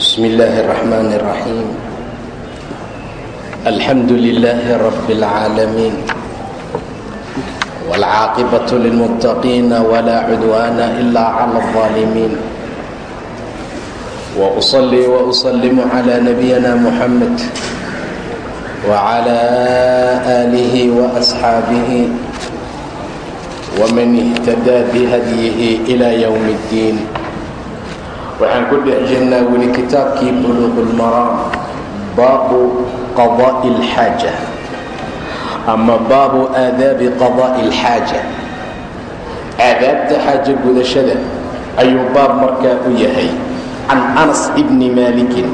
بسم الله الرحمن الرحيم الحمد لله رب العالمين والعاقبة للمتقين ولا عدوان إلا على الظالمين وأصلي وأسلم على نبينا محمد وعلى آله وأصحابه ومن اهتدى بهديه إلى يوم الدين waxaan ku dhex jirnaa weli kitaabkii buluuq ulmaraam baabu qadaa'i alxaaja ama baabu aadaabi qadaa'i alxaaja aadaabta xaaja gudashada ayuu baab markaa u yahay. Can anas ibni maalikin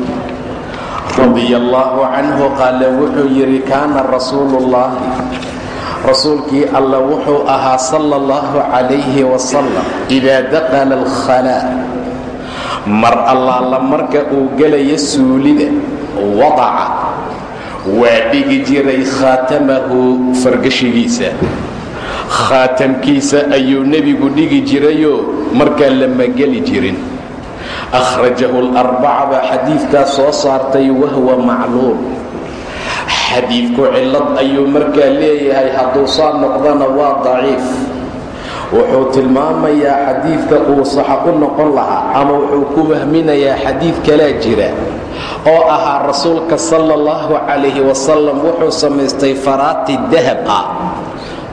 radia allaahu canhu qaala wuxuu yidhi kaana rasuulu ullaahi rasuulkii alla wuxuu ahaa sala allahu calayhi wasalam idaa daqala alkhalaa mar allaala marka uu gelaya suulida wadaca waa dhigi jiray khaatamahu fargashigiisa. Khaatamkiisa ayuu nebigu dhigi jirayoo markaa lama geli jirin. Akhrajahu larbaca baa xadiidkaas soo saartay wahwa macluul xadiidku cillad ayuu markaa leeyahay hadduu saa noqdana waa daciif wuxuu tilmaamayaa xadiidka uu saxa u noqon lahaa ama wuxuu ku wahminayaa xadiid kalaa jira oo ahaa rasuulka sala allahu calayhi wasalam wuxuu samaystay faraati dahab ah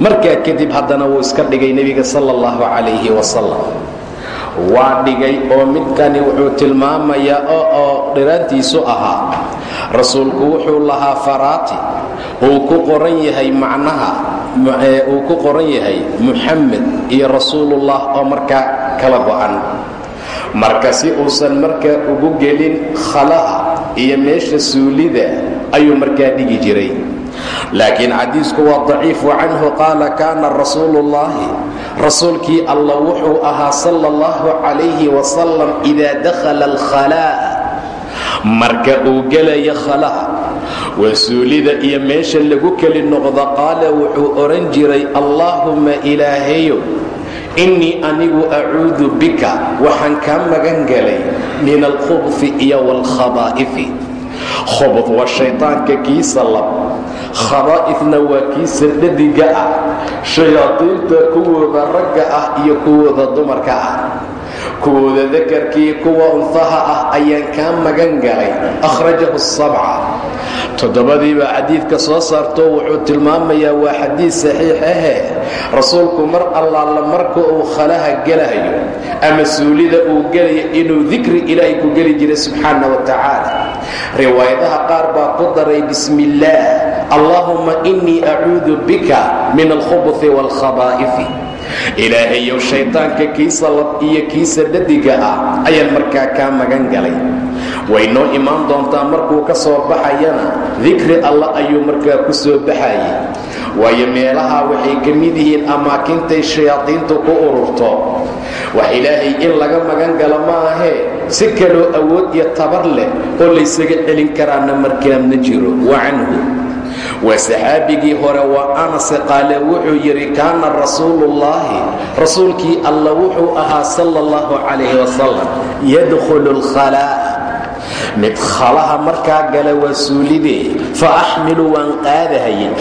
markaa kadib haddana wuu iska dhigay nebiga sala allahu calayhi wasalam waa dhigay oo midkani wuxuu tilmaamayaa oo oo dhiraantiisu ahaa. Rasuulku wuxuu lahaa faraati uu ku qoran yahay macnaha uu ku qoran yahay muxamed iyo rasuulullah oo markaa kala go-an. Marka si uusan markaa ugu gelin khala'a iyo meesha suulida ayuu markaa dhigi jiray. Laakiin xadiisku waa daciifu canhu qaala kaana rasuuluullaahi rasuulkii allah wuxuu ahaa sala allahu calayhi wasalam idaa dakhala alkhalaa'a marka uu gelaya khala'a waa suulida iyo meesha lagu keli noqdo qaala wuxuu odhan jiray allaahumma ilaahayow innii anigu acuudu bika waxaan kaa magan galay min alkhubfi iyo waalkhabaa'ifi khubud waa shaydaanka kiisa lab khabaa'ifna waa kiisa dhadiga ah shayaadiinta kuwooda ragga ah iyo kuwooda dumarka ah kuwooda dakarkii kuwa unfaha ah ayaan kaa magan galay. Akhrajahu sabca toddobadiibaa xadiidka soo saarto wuxuu tilmaamayaa waa xadiid saxiix ahe rasuulku mar allaala marka uu khalaha gelayo ama suulida uu gelaya inuu dikri ilaahay ku geli jiray subxaana wa tacaala riwaayadaha qaar baa ku daray bismi illaah allaahumma innii acuudu bika min alkhubuthi waalkhabaa'ifi ilaahayow shaydaanka kiisa lab iyo kiisa dhadiga ah ayaan markaa kaa magan galay. Way noo imaan doontaa markuu ka soo baxayana dikri alla ayuu markaa ku soo baxayay. Waayo meelaha waxay ka mid yihiin amaakintay shayaadiintu ku ururto. Wax ilaahay in laga magan galo ma ahee si kaloo awood iyo tabar leh oo laysaga celin karaana markaamna jiro. Wa canhu waa saxaabigii hore waa anase qaale wuxuu yidhi kaana rasuuluullaahi rasuulkii alla wuxuu ahaa sala allahu calayhi wasalam yadkhulu lkhalaa'a mid khalaha markaa gala waa suulidee fa axmilu waan qaadahayay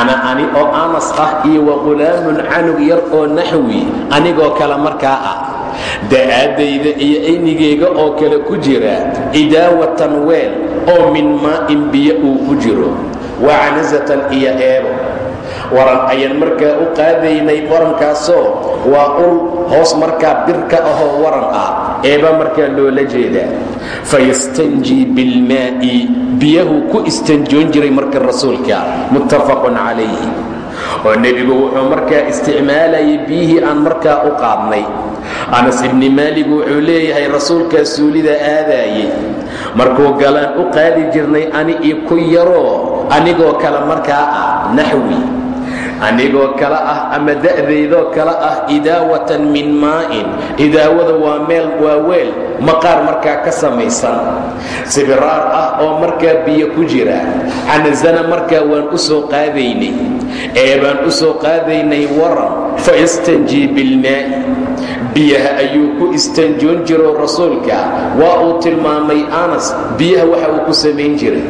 ana ani oo anas ah iyo wa qulaamun canug yar oo naxwi anigoo kale markaa ah. Da'aaddayda iyo aynigayga oo kale ku jira idaawatan weel oo min maa'in biyo uu ku jiro wacanasatan iyo eebo. Waran ayaan markaa u qaadaynay warankaasoo waa ul hoos markaa birka ahoo waran ah. Eeba markaa loola jeedaa. Fayastanjii bilmaa'i biyahu ku istanjoon jiray marka rasuulka muttafaqun calayhi. Oo nebigu wuxuu markaa isticmaalayay biyihii aan markaa u qaadnay anas ibni maalig wuxuu leeyahay rasuulkaa suulida aadaayay markuu galaan u qaadi jirnay ani iyo ku yaroo anigoo kale markaa ah naxwi. Anigoo kale ah ama da'daydoo kale ah idaawatan min maa'in. Idaawada waa meel waa weel maqaar markaa ka samaysan. Sibiraar ah oo markaa biyo ku jira. Canasana markaa waan u soo qaadaynay. Ee baan u soo qaadaynay waran fayastanjii bilmaa'i biyaha ayuu ku istanjoon jiro rasuulka. Waa uu tilmaamay anas biyaha waxa uu ku samayn jiray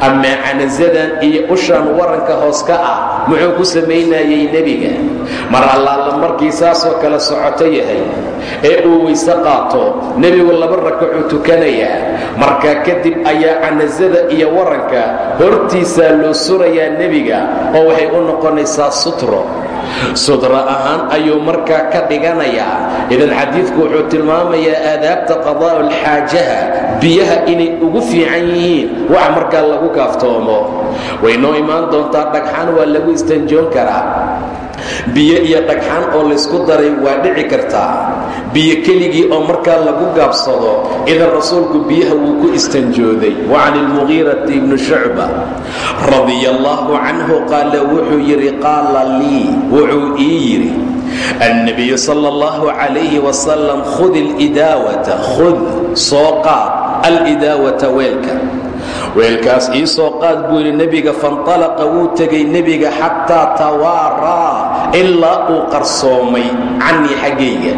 amaa canasadan iyo ushaan waranka hoos ka ah muxuu ku samaynayay nebiga. Mar allaala markii saasoo kale socoto yahay. Ee uu weyse qaato nebigu laba rakacuu tukanayaa markaa kadib ayaa canasada iyo waranka hortiisaa loo surayaa nebiga oo waxay u noqonaysaa sutro. Sudra ahaan ayuu markaa ka dhiganayaa idan xadiidku wuxuu tilmaamayaa aadaabta qadaa'u alxaajaha biyaha inay ugu fiican yihiin. Wax markaa lagu kaaftoomo. Way imaan doontaa dhagxaan waa lagu istanjoon karaa. Biyo iyo dhagxaan oo laysku daray waa dhici kartaa. Biyo keligii oo markaa lagu gaabsado idan rasuulku biyaha wuu ku istanjooday. Wa can ilmugiirati ibni shucba radia allaahu canhu qaala wuxuu yidhi qaala lii wuxuu ii yidhi annabiyu sala allahu calayhi wasalam khud ilidaawata khud soo qaad alidaawata weelka weelkaas ii soo qaad buu yidhi nebiga faintalaqa wuu tegay nebiga xataa tawaaraa ilaa uu qarsoomay cannii xaggayga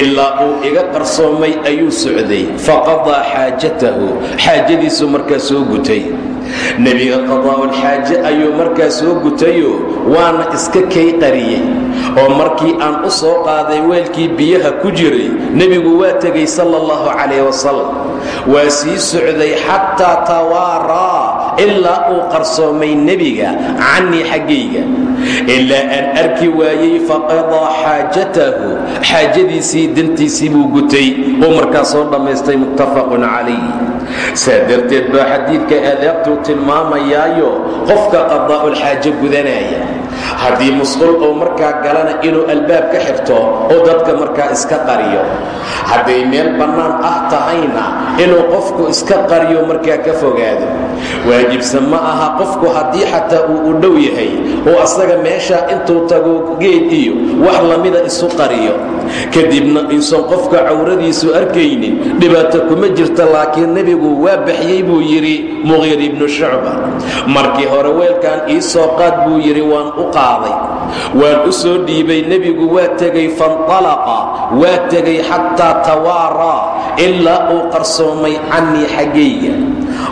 ilaa uu iga qarsoomay ayuu socday faqadaa xaajatahu. Xaajadiisu markaa soo gutay nebiga qadaa'ulxaaje ayuu markaa soo gutayo waana iska kay qariyey. Oo markii aan u soo qaaday weelkii biyaha ku jiray nebigu waa tegay sala allahu calayh wasalam waa sii socday xataa tawaaraa ilaa uu qarsoomay nebiga cannii xaggayga ilaa aan arki waayey faqadaa xaajatahu xaajadiisii dantiisii buu gutay. Uu markaa soo dhammaystay muttafaqun calayh saa darteed baa xadiidka aadaabtuu tilmaamayaayo qofka qadaa'ulxaajo gudanaya. Haddii musqul uu markaa galana inuu albaab ka xirto oo dadka markaa iska qariyo. Hadday meel bannaan ah tahayna inuu qofku iska qariyo markaa ka fogaado. Waajibsan ma aha qofku haddii xataa uu u dhow yahay oo asaga meesha intuu tago geed iyo wax lamida isu qariyo. Kadibna iisan qofka cawradiisu arkaynin dhibaato kuma jirta laakiin nebigu waa baxyey buu yidhi muqiir ibnu shucba. Markii hore weelkan ii soo qaad buu yidhi waan u qaaday. Waan u soo dhiibay. Nebigu waa tegay faintalaqa waa tegay xataa tawaaraa ilaa uu qarsoomay cannii xaggayga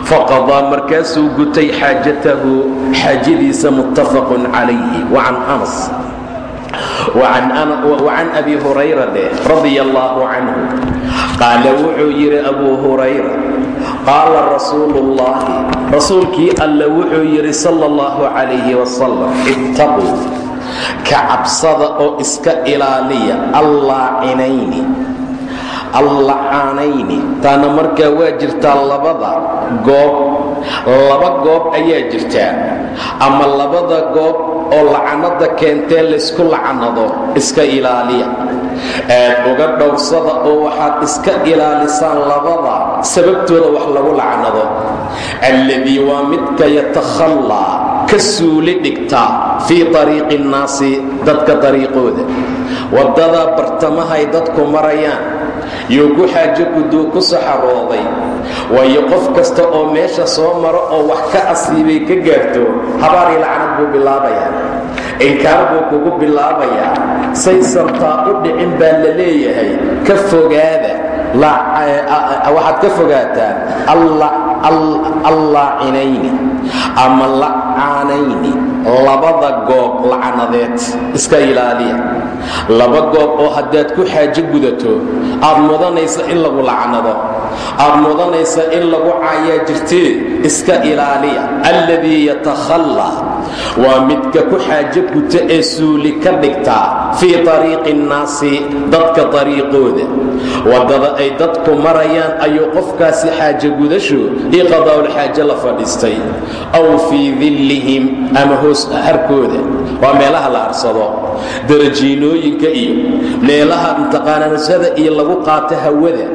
faqadaa markaasuu gutay xaajatahu xaajadiisa muttafaqun calayhi. Wacan anas wacan abi hurayra dheh radia allaahu canhu qaala wuxuu yidhi abuu hurayra qaala rasuulu ullaahi rasuulkii alla wuxuu yidhi sala allahu calayhi wasalam ittaquu ka cabsada oo iska ilaaliya allaacinayni allacaanayni taana markaa waa jirtaa labada goob laba goob ayaa jirtaa. Ama labada goob oo lacanada keentee laysku lacanado iska ilaaliya aad uga dhowrsada oo waxaad iska ilaalisaan labada sababtooda wax lagu lacanado alladii waa midka yatakhallaa ka suuli dhigtaa fii ariiqi nnaasi dadka dariiqooda. Waddadaa bartamahay dadku marayaan yuu ku xaajo guduu ku saxarooday. Waayo qof kasta oo meesha soo maro oo wax ka asiibay ka gaarto habaari lacnad buu bilaabayaa inkaar buu kugu bilaabayaa saysantaa u dhicin baa la leeyahay. Ka fogaada. Waxaad ka fogaataan allaacinayni. Ama lacaanayni labada goob lacanadeed iska ilaaliya. Laba goob oo haddaad ku xaajo gudato aad mudanaysa in lagu lacnado aad mudanaysa in lagu caayaa jirtee iska ilaaliya. Alladii yatakhallaa waa midka ku xaajo guta ee suuli ka dhigtaa fii ariiqi nnaasi dadka dariiqooda waddada ay dadku marayaan ayuu qofkaasi xaajo gudasho iyo qadaa'ulxaajo la fadhiistay aw fii dillihim ama hoos harkooda. Waa meelaha la harsado darajiinooyinka iyo meelaha intaqaananasada iyo lagu qaato hawada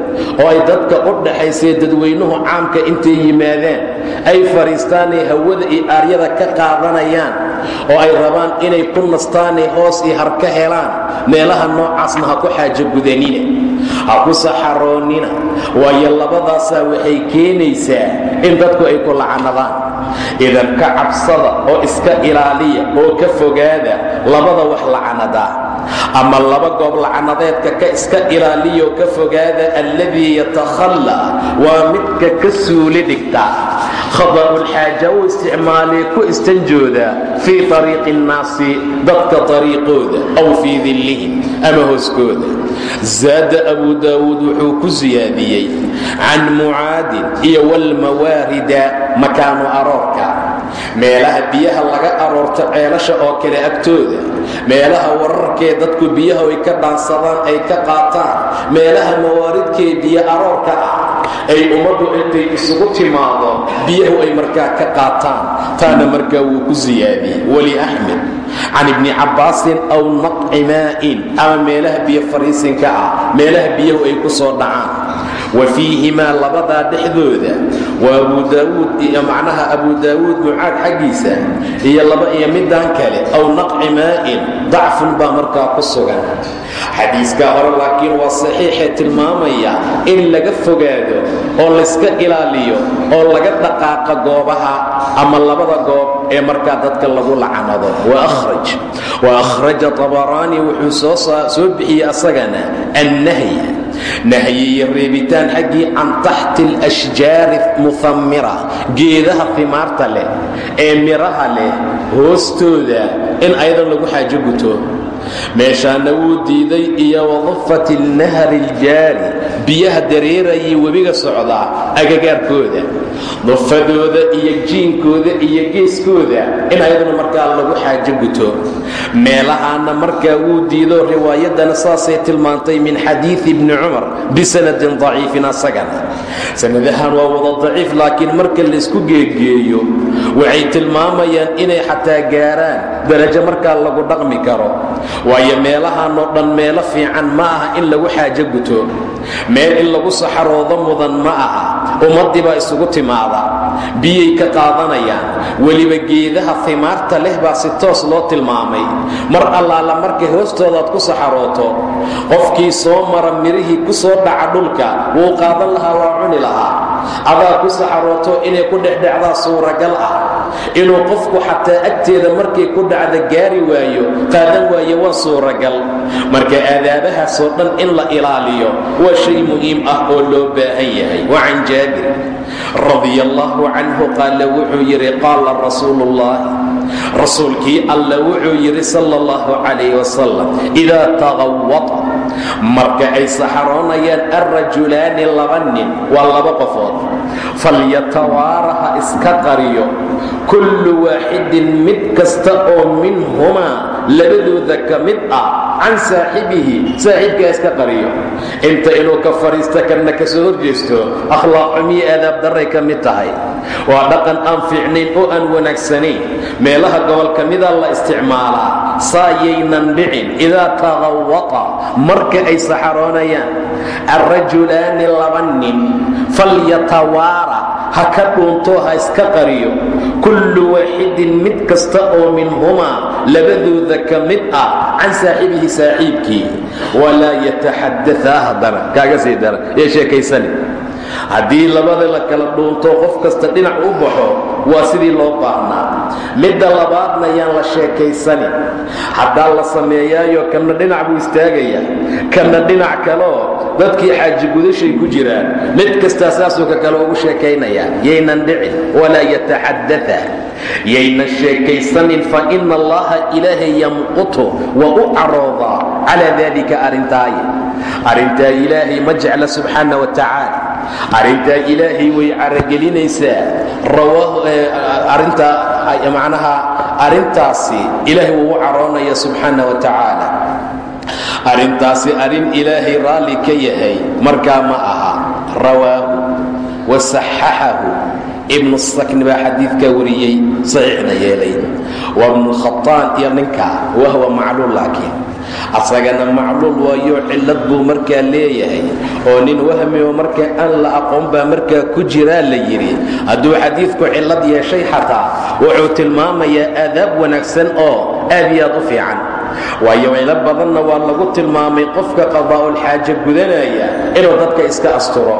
oo ay dadka u dhaxaysay dadweynuhu caamka intay yimaadaan ay fadhiistaanay hawada iyo aaryada ka qaadanayaan oo ay rabaan inay ku nastaanay hoos iyo har ka helaan meelaha noocaasna ha ku xaajo gudanina ha ku saxaroonnina. Waayo labadaasaa waxay keenaysaa in dadku ay ku lacanadaan idan ka cabsada oo iska ilaaliya oo ka fogaada labada wax lacanadaa ama laba goob lacanadeedka ka iska ilaaliyo ka fogaada alladii yatakhallaa waa midka ka suuli dhigta. Khada'ulxaaja u isticmaalay ku istanjooda fii ariiqi nnaasi dadka ariiqooda aw fii dillihim ama hooskooda. Zaada abu daawuud wuxuu ku siyaadiyey can mucaadin iyo walmawaarida makaanu aroorka. Meelaha biyaha laga aroorto ceelasha oo kale agtooda meelaha wararkee dadku biyaha ay ka dhaansadaan ay ka qaataan. Meelaha mawaaridkee biyo aroorka ah ay ummaddu intay isugu timaado biyahu ay markaa ka qaataan. Taana markaa wuu ku siyaadiyey weli axmed can ibni cabbaasin aw naqci maa'in ama meelaha biyo fariisinka ah meelaha biyahu ay ku soo dhacaan wa fiihimaa labadaa dhexdooda waa abu daawuud iyo macnaha abu daawuud mucaad xaggiisa iyo laba iyo midaan kale aw naqci maa'in dacfun baa markaa ku sugan. Xadiiskaa hore laakiin waa saxiixee tilmaamaya in laga fogaado oo layska ilaaliyo oo laga dhaqaaqa goobaha ama labada goob ee markaa dadka lagu lacanado wa akhraja wuxuu soo bixiyey asagana annahya nahyiyo reebitaan xaggii can taxti alashjaari muhammira geedaha himaarta leh ee miraha leh hoostooda in ayadan lagu xaajo guto meeshaana wuu diiday iyo wadafat ilnahri iljaari biyaha dareerayay webiga socdaa agagaarkooda. Dufadooda iyo jiinkooda iyo geeskooda in ayaduna markaa lagu xaajo guto. Meelahaana markaa wuu diido riwaayadana saasay tilmaantay min xadiidi ibni cumar bisanadin daciifin asagana sanadahan waa wada daciif laakiin marka laysku geegeeyo waxay tilmaamayaan inay xataa gaaraan darajo markaa lagu dhaqmi karo waayo meelahanoo dhan meelo fiican ma aha in lagu xaajo guto. Meel in lagu saxaroodo mudan ma aha. Ummaddii baa isugu timaada. Biyay ka qaadanayaan. Weliba geedaha himaarta leh baa si toos loo tilmaamay. Mar allaala markay hoostoodaad ku saxarooto qofkii soo mara mirihii ku soo dhaca dhulka wuu qaadan lahaa waa cuni lahaa. Adaa ku saxarooto inay ku dhexdhecdaa suuragal ah inuu qofku xataa agteeda markay ku dhacda gaari waayo qaadan waayo waa suuragal. Marka aadaabahaasoo dhan in la ilaaliyo waa shay muhiim ah oo loo baahan yahay. Wa can jaabir radia allahu canhu qaala wuxuu yidhi qaala rasuulu ullahi rasuulkii alla wuxuu yidhi sala allahu calayh wasalam idaa taqawata marka ay saxaroonayaan alrajulaani laba nin. Waa laba qofood falyatawaaraha iska qariyo. Kullu waaxidin mid kasta oo minhumaa labadooda ka mid ah can saaxibihi saaxiibkaa iska qariyo. Inta inuu ka fadhiista kanna ka soo horjeesto akhlaaqxumiyo aadaab darray ka mid tahay. Waa dhaqan aan fiicnayn oo aan wanaagsanayn. Meelaha gobol ka mida la isticmaalaa saayaynan dhicin idaa taqawata marka ay saxaroonayaan. Alrajulaani laba nin falyatawaara ha ka dhuunto ha iska qariyo. Kullu waaxidin mid kasta oo minhumaa labadooda ka mid ah can saaxibihi saaxiibkii. Walaa yataxadaaa haddana. Kaaga sii dara. Ee sheekaysani haddii labada la kala dhuunto qof kasta dhinac u baxo waa sidii loo baahnaa. Midda labaadna yaan la sheekaysanin. Haddaa la sameeyaayo kanna dhinac buu istaagaya. Kanna dhinac kaleo dadkii xaaji gudashay ku jiraan mid kastaa saasuu ka kale ugu sheekaynayaa yaynan dhicin walaa yataxadaa yaynan sheekaysanin fa ina allaha ilaahay yamqutu waa u caroodaa calaa dalika arrintaaya. Arrintaa ilaahay ma jecla subxaana wa tacaala arrintaa ilaahay way caragelinaysaa. Arintaa macnaha arrintaasi ilaahay wuu u caroonaya subxaana wa tacaala. Arrintaasi arrin ilaahay raalli ka yahay markaa ma aha. Rawaahu wa saxaxahu. Ibnu sakni baa xadiidkaa wariyey saxiixna yeelay. Waa ibnu khataan iyo ninka wahwa macluul laakiin asagana macluul waayo cillad buu markaa leeyahay oo nin wahmi oo markaa aan la aqoon baa markaa ku jiraa la yidhi. Hadduu xadiidku cillad yeeshay xataa wuxuu tilmaamayaa aadaab wanaagsan oo aad iyo aad u fiican. Waayo cilo badanna waa lagu tilmaamay qofka qadaa'ulxaaja gudanaya inuu dadka iska asturo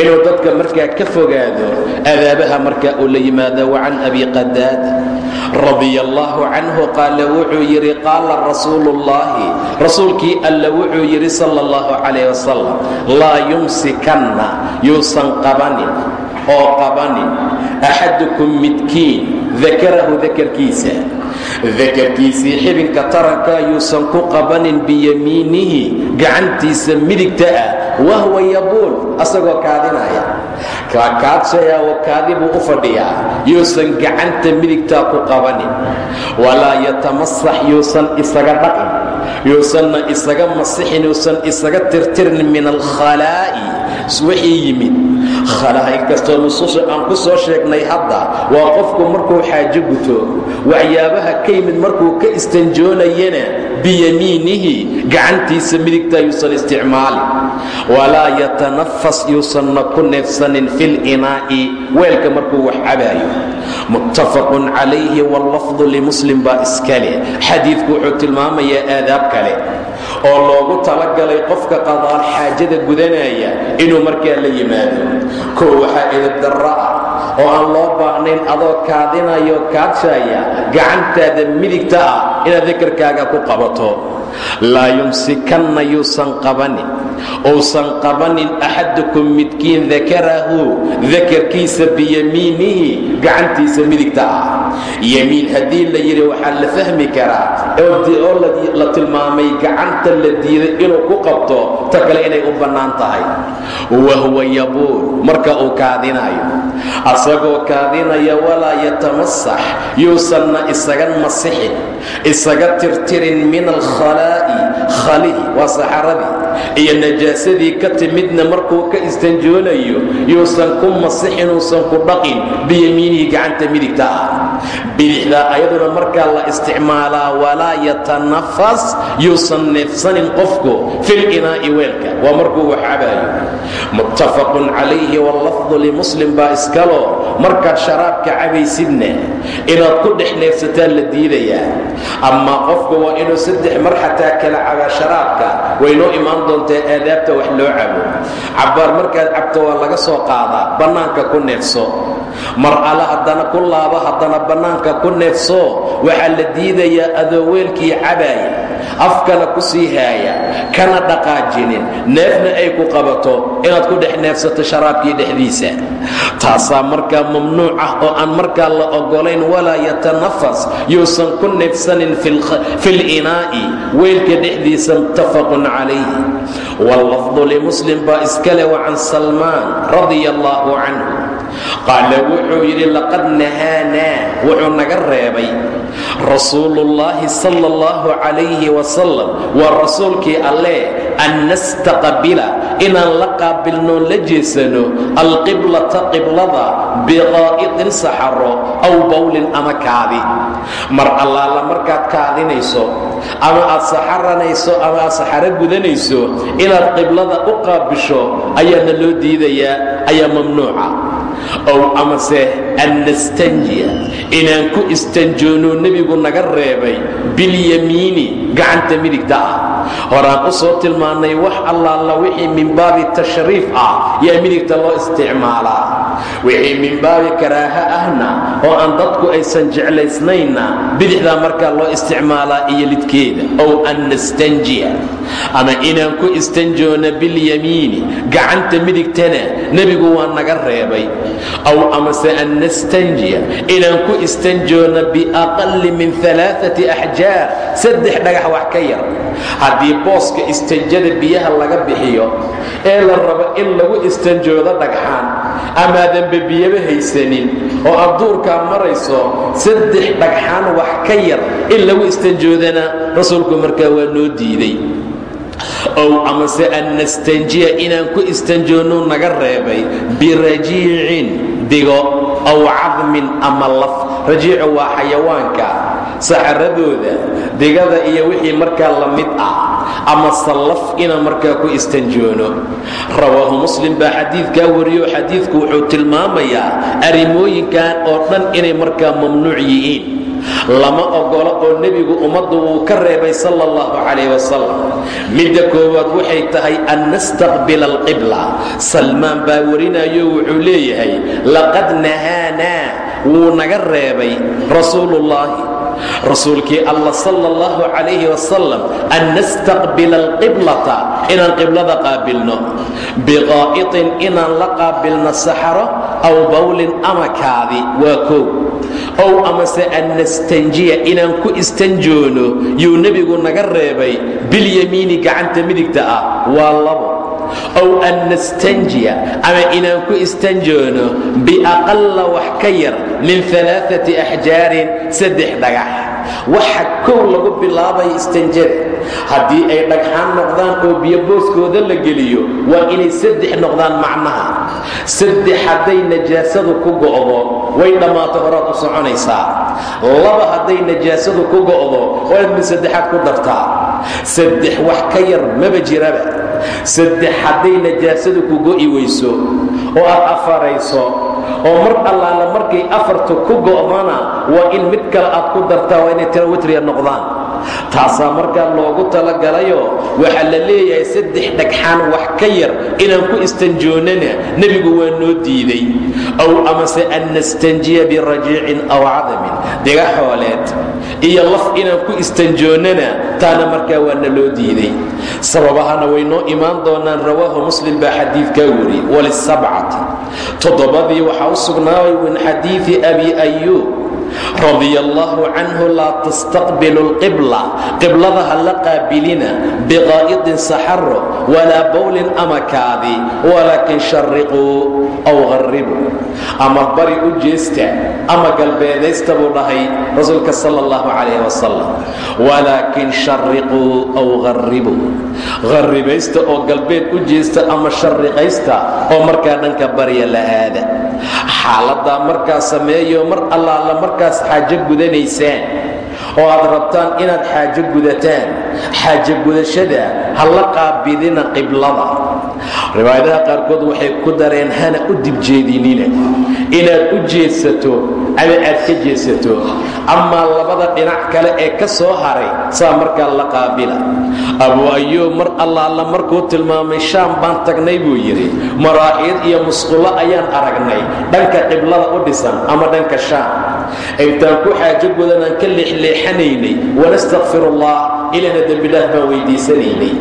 inuu dadka markaa ka fogaado adaabaha markaa uu la yimaado wacan abi qadaad radia allaahu canhu qaala wuxuu yidhi qaala rasuulu ullaahi rasuulkii alla wuxuu yidhi sala allahu calayh wasalam laa yumsikanna yuusan qabanin oo qabanin. Axadukum midkiin dakarahu dakarkiisa dakarkiisii xibinka taranka yuusan ku qabanin biyamiinihi gacantiisa midigta ah wahwa yabuul asagoo kaadinaya. Kaakaadshaya oo kaadi buu u fadhiyaa yuusan gacanta midigtaa ku qabanin. Walaa yatamasax yuusan isaga dhaqin yuusanna isaga masixin yuusan isaga tirtirin min alkhalaa'i. Wixii yimid. Khalaha inkastoo nusuusha aan ku soo sheegnay hadda waa qofku markuu xaajo guto waxyaabaha ka yimid markuu ka istanjoonayana biyamiinihi gacantiisa midigta yuusan isticmaalin. Walaa yatanafas yuusanna ku neefsanin fil'inaa'i weelka markuu wax cabaayo muttafaqun calayhi wallafdu limuslim baa iska leh xadiidku wuxuu tilmaamayaa aadaab kale oo loogu talagalay qofka qadaal xaajada gudanaya inuu markaa la yimaado. Kow waxaa edabdarro ah oo aan loo baahnayn adoo kaadinayo kaadshaya gacantaada midigta ah inaad dakarkaaga ku qabato laa yumsikanna yuusan qabanin. Uusan qabanin axadukum midkiin dakarahu dakarkiisa biyamiinihi gacantiisa midigta ah. Yemiin haddii la yidhi waxaa la fahmi karaa oo la tilmaamay gacanta la diiday inuu ku qabto ta kale inay u bannaan tahay. Wahuwa yabuul marka uu kaadinayo asagoo kaadinaya walaa yatamasax yuusanna isaga masixin isaga tirtirin min alkhalaa'i khalihi waa saxaradii iyo najaasadii ka timidna markuu ka istanjoonayo yuusan ku masixin uusan ku dhaqin biyamiinihi gacanta midigta ah. Bidixdaa ayaduna markaa la isticmaalaa walaa yatanafas yuusan neefsanin qofku fil inaa'i weelka. Waa markuu wax cabaayo muttafaqun calayhi wallafdu limuslim baa iskaloo markaad sharaabka cabaysidna inaad ku dhex neefsataa la diidayaa. Amaa qofku waa inuu saddex mar xataa kala cabaa sharaabka waynoo imaan doontaa aadaabta wax loo cabo. Cabbaar markaad cabto waa laga soo qaadaa bannaanka ku neefso. Mar haddana ku laabo haddana bannaanka ku neefso. Waxaa la diidayaa adoo weelkii cabaaya afkana ku sii haaya kana dhaqaajinin. Neefna ay ku qabato inaad ku dhex neefsato sharaabkii dhexdiisa. Taasaa markaa mamnuuc ah oo aan markaa la oggolayn walaa yatanafas yuusan ku neefsanin fil inaa'i weelka dhexdiisa muttafaqun calayh wallafdu limuslim baa iskale wa can salmaan radia allaahu canhu qaala wuxuu yidhi laqad nahaanaa wuxuu naga reebay. Rasuuluullaahi sala allahu calayhi wasalam waa rasuulkii alleh an nastaqbila inaan la qaabilnoon la jeesano alqiblata qiblada biqaa'itin saxaro aw bawlin ama kaadi. Mar allaala markaad kaadinayso ama aad saxaranayso ama aad saxaro gudanayso inaad qiblada u qaabisho ayaana loo diidayaa ayaa mamnuuca ow amase an nastanjiya inaan ku istanjoono nebigu naga reebay bilyamiini gacanta midigta ah horaan u soo tilmaannay wax allaala wixii min baabi tashriif ah yaa midigta loo isticmaalaa wixii min baabi karaaha ahna oo aan dadku aysan jeclaysnaynna bidixdaa markaa loo isticmaalaa iyo lidkeeda ow an nastanjiya ama inaan ku istanjoona bilyamiini gacanta midigtana nebigu waa naga reebay aw amase nastanjiya inaan ku istanjoona biaqali min alaaati axjaar saddex dhagax wax ka yar. Haddii booska istanjada biyaha laga bixiyo ee la rabo in lagu istanjoodo dhagxaan amaadanba biyaba haysanin oo adduurkaa marayso saddex dhagxaan wax ka yar in lagu istanjoodana rasuulku markaa waa noo diiday ow amase an nastanjiya inaan ku istanjoonno naga reebay birajiicin digo aw cadmin ama laf. Rajiicu waa xayawaanka saxaradooda digada iyo wixii markaa la mid ah ama sallaf inaan markaa ku istanjoono. Rawaahu muslim baa xadiidkaa wariyo xadiidku wuxuu tilmaamayaa arrimooyinkan oo dhan inay markaa mamnuuc yihiin lama ogolo oo nebigu ummaddu wuu ka reebay sala allahu calayh wasalam midda koowaad waxay tahay an nastaqbila alqibla. Salmaan baa warinayo wuxuu leeyahay laqad nahaanaa wuu naga reebay rasuuluullaahi rasuulkii alla sala allahu calayhi wasalam an nastaqbila alqiblata. Inaan qiblada qaabilno. Biqaa'itin inaan la qaabilno saxaro aw bawlin ama kaadi. Waa koow ow amase an nastanjiya inaan ku istanjoono yuu nebigu naga reebay bilyamiini gacanta midigta ah waa labo. Ow an nastanjiya ama inaan ku istanjoono biaqalla wax ka yar min alaaati axjaarin saddex dhagax waxa kow lagu bilaabaya istanjada haddii ay dhagxaan noqdaan oo biyo booskooda la geliyo waa inay saddex noqdaan macnaha. Saddex hadday najaasadu ku go'do way dhammaato horaad u soconaysaa. Laba hadday najaasadu ku go'do waad mid saddexaad ku dartaa. Saddex wax ka yar maba jiraba. Saddex hadday najaasadu ku go'i weyso oo aad afarayso oo mar allaala markay afartu ku go'dana waa in mid kale aad ku dartaa waa inay tira witriya noqdaan. Taasaa markaa loogu talagalayo waxaa la leeyahay saddex dhagxaan wax ka yar inaan ku istanjoonnana nebigu waa noo diiday ow amase an nastanjiya birajiicin aw cadamin. Diga xooleed iyo laf inaan ku istanjoonnana taana markaa waa na loo diiday. Sababahana way noo imaan doonaan rawaahu muslim baa xadiidkaa weri walisabcati. Toddobadii waxaa u sugnaabay min xadiidi abi ayuub radia allaahu canhu laa tastaqbilu lqibla qiblada ha la qaabilina biqaa'idin saxaro walaa bowlin ama kaadi walaakin shariquu aw qarribuu ama bari u jeesta ama galbeedaysta buu dhahay rasuulka sal allahu calayh wasalam walaakin shariquu aw qarribuu qarribaysta oo galbeed u jeesta ama shariqaysta oo markaa dhanka barya la aada xaaladaa markaa sameeyo mar allaala markaas xaajo gudanaysaan. Oo aad rabtaan inaad xaajo gudataan xaajo gudashada ha la qaabidina qiblada. Riwaayadaha qaarkood waxay ku dareen hana u dibjeedinina inaad u jeedsato ama aad ka jeedsato amaa labada dhinac kale ee ka soo haray saa markaa la qaabila. Abu ayuub mar allaala markuu tilmaamay shaam baan tagnay buu yidhi. Maraaxiid iyo musqulo ayaan aragnay. Dhanka qiblada u dhisan ama dhanka shaam. Intaan ku xaajo gudanaan ka leexleexanaynay wanastakfirullah ilahna dembidhaaf baan weydiisanaynay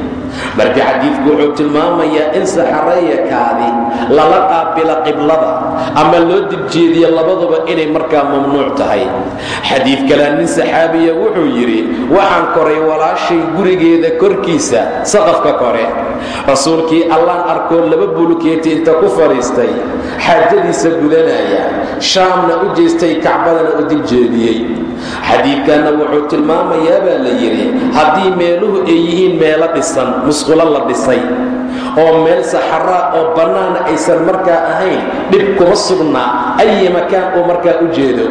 marka xadiidku wuxuu tilmaamayaa in saxarayakaadi lala qaabila qiblada ama loo dibjeediyo labaduba inay markaa mamnuuc tahay. Xadiid kalea nin saxaabiya wuxuu yidhi waxaan koray walaashay gurigeeda korkiisa saqafka kore. Rasuulkii allaan arkoo laba bulukeeti inta ku fadhiistay xaajadiisa gudanaya shaamna u jeestay kacbadana u dibjeediyey. Xadiidkanna wuxuu tilmaamayaa baa la yidhi haddii meeluhu ay yihiin meelo dhisan musqulo la dhisay oo meel saxaraa oo bannaana aysan markaa ahayn dhib kuma sugnaa ayi makaan uu markaa u jeedo.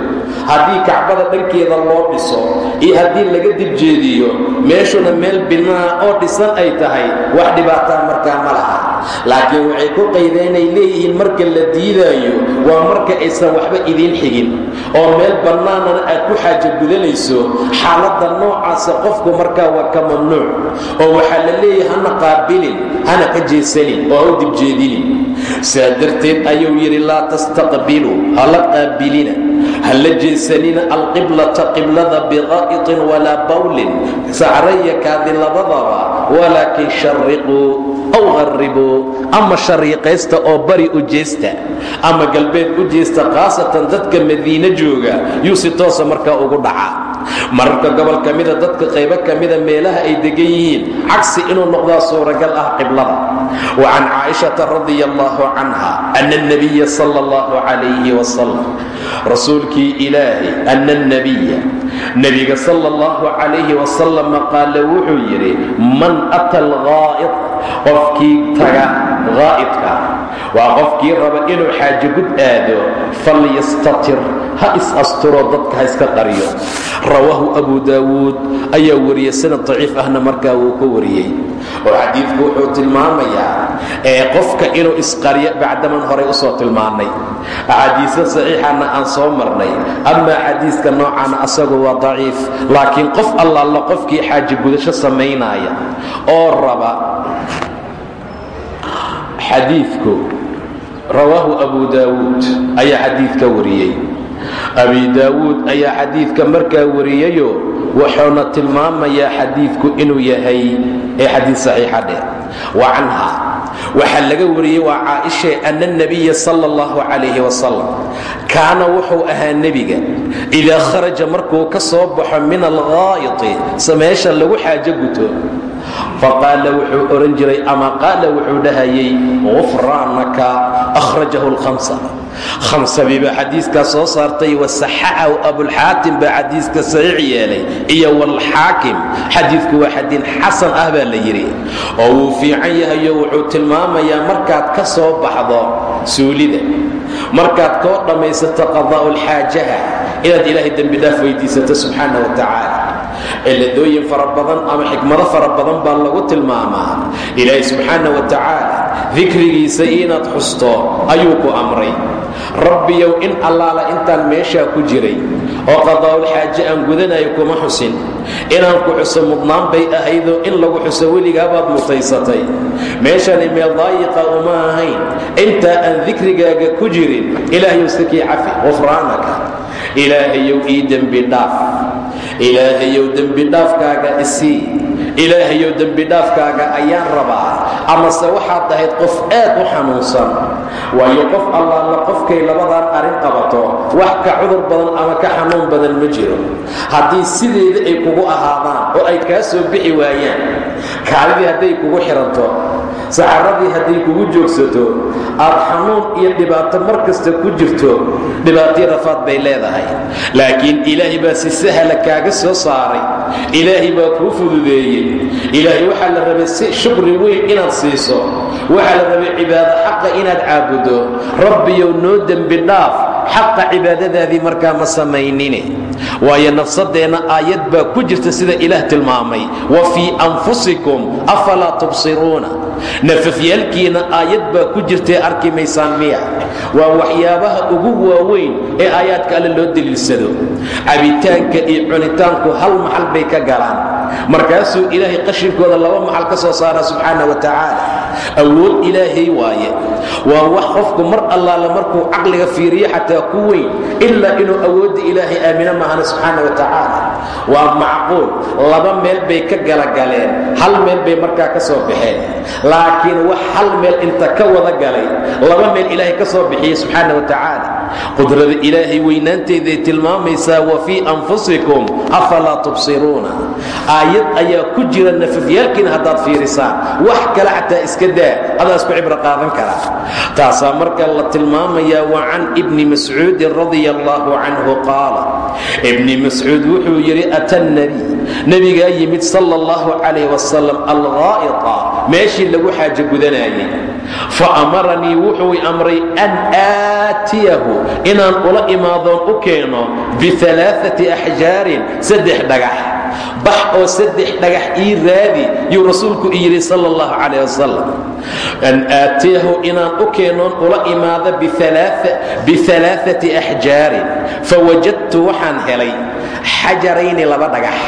Haddii kacbada dhankeeda loo dhiso iyo haddii laga dibjeediyo meeshuna meel binaa oo dhisan ay tahay wax dhibaataa markaa ma laha laakiin waxay ku qaydeynay leeyihiin marka la diidaayo waa marka aysan waxba idiin xigin. Oo meel bannaanana aad ku xaajo gudanayso xaaladda noocaasa qofku markaa waa ka mamnuuc. Oo waxaa la leeyahay hana qaabilin hana ka jeesanin oo ha u dibjeedinin saa darteed ayuu yidhi laa tastaqbiluu hala qaabilina hala jeesanina alqiblata qiblada biqaa'itin walaa bawlin sacrayakaadi labadaba walaakin shariquu aw qarribuu ama shariiqaysta oo bari u jeesta ama galbeed u jeesta khaasatan dadka madiine jooga yuu si toosa markaa ugu dhacaa mararka gobol ka mida dadka qaybo ka mida meelaha ay degan yihiin cagsi inuu noqdaa suuragal ah qiblada. Wa can caaishata radia allahu canha ana alnabiya sala allahu calayhi wasalam rasuulkii ilaahay ana alnabiya nebiga sala allahu calayhi wasalam qaala wuxuu yidhi man ata alghaa'id qofkii taga haa'idka waa qofkii raba inuu xaajo gud aado falyastatir ha is-asturo dadka ha iska qariyo. Rawaahu abu daawuud ayaa wariyey sanad daciif ahna markaa wuu ka wariyey. Oo xadiidku wuxuu tilmaamayaa ee qofka inuu isqaryo bacdaman horay u soo tilmaannay axaadiisyo saxiixana aan soo marnay amaa xadiiska noocaana asagu waa daciif laakiin qof allaalla qofkii xaaji gudasho samaynaya oo raba xadiidku rawaahu abu daawuud ayaa xadiidka wariyey. Abi daawuud ayaa xadiidka markaa wariyeyo wuxuuna tilmaamayaa xadiidku inuu yahay ee xadiid saxiixa dheh wa canha waxaa laga wariyey waa caaisha ana nabiya sala allahu calayhi wasalam kaana wuxuu ahaa nebiga idaa kharaja markuu ka soo baxo min alghaa'iti sameesha lagu xaajo guto faqaala wuxuu odhan jiray ama qaala? Wuxuu dhahayay gufraanaka akhrajahu lhamsa khamsabi baa xadiiskaa soo saartay wasaxaxahu abulxaatim baa xadiiska saxiix yeelay. Iyo walxaakim xadiidku waa xadiin xasan ah baa la yidhi. Oo wuu fiican yahayo wuxuu tilmaamayaa markaad ka soo baxdo suulida markaad koo dhammaysato qadaa'u lxaajaha inaad ilaahay dembidhaaf weydiisato subxaana wa tacaala ciladooyin fara badan ama xikmado fara badan baa lagu tilmaamaa. Ilaahay subxaana wa tacaala dikrigiisa inaad xusto ayuu ku amray. Rabbiyow in allaala intaan meeshaa ku jiray oo qadaa'ulxaaje aan gudanayo kuma xusin. Inaan ku xuso mudnaan bay ahaydoo in lagu xuso weligaabaad mutaysatay. Meeshani meel daayiqa uma ahayn. Intaa aan dikrigaaga ku jirin ilaahayow sakii cafi qufraanaka ilaahayow ii dembi dhaaf ilaahayow dembidhaafkaaga isii ilaahayow dembidhaafkaaga ayaan rabaa. Amase waxaad ahayd qof aad u xanuunsan. Waayo qof allaala qofkay labadan arrin qabato wax ka cudur badan ama ka xanuun badan ma jiro. Haddii sideeda ay kugu ahaadaan oo ay kaa soo bixi waayaan kaalidii hadday kugu xiranto saxaradii hadday kugu joogsato aad xanuun iyo dhibaato mar kasta ku jirto dhibaatyo rafaad bay leedahay. Laakiin ilaahay baa si sahla kaaga soo saaray. Ilaahay baa kuu fududeeyey. Ilaahay waxaa la rabay si shukri weyn inaad siiso. Waxaa la rabay cibaado xaqa inaad caabuddo rabbiyow noo dembi dhaaf xaqa cibaadadaadii markaa ma samaynine waayo nafsadeenna aayad baa ku jirta sida ilaah tilmaamay wa fii anfusikum afalaa tubsiruuna. Nafafyaalkiinna aayad baa ku jirtae arki maysaan miya. Waa waxyaabaha ugu waaweyn ee aayaadka alle loo deliilsado. Cabitaanka iyo cunitaanku hal maxal bay ka galaan. Markaasuu ilaahay qashinkooda laba maxal ka soo saara subxaana wa tacaala awood ilaahay waaye. Waa wax qofku mar allaala markuu caqliga fiiriyo xataa ku weyn ilaa inuu awoodda ilaahay aamino mahana subxaana wa tacaala. Waa macquul. Laba meel bay ka galagaleen hal meel bay markaa ka soo baxeen. Laakiin wax hal meel inta ka wada galay laba meel ilaahay ka soo bixiyey subxaana wa tacaala qudrada ilaahay weynaanteeday tilmaamaysaa wa fii anfusikum afalaa tubsiruuna? Aayad ayaa ku jira nafafyaalkiina haddaad fiirisaan wax kale xataa iska daa adaa isku cibro qaadan karaa taasaa marka la tilmaamayaa wa can ibni mascuudin radia allahu canhu qaala. Ibni mascuud wuxuu yidhi ata nabi nebigaa yimid sala allahu calayh wasalam alghaa'ita meeshii lagu xaajo gudanayay fa amaranii wuxuu amray an aatiyahu inaan ula imaadoon u keeno bialaaati axjaarin saddex dhagax. Bax oo saddex dhagax ii raadi yuu rasuulku yidhi sal allahu calayh wasalam an aatiyahu inaan u keenoon ula imaado bialaaati axjaarin fawajadtu waxaan helay xajarayni laba dhagax.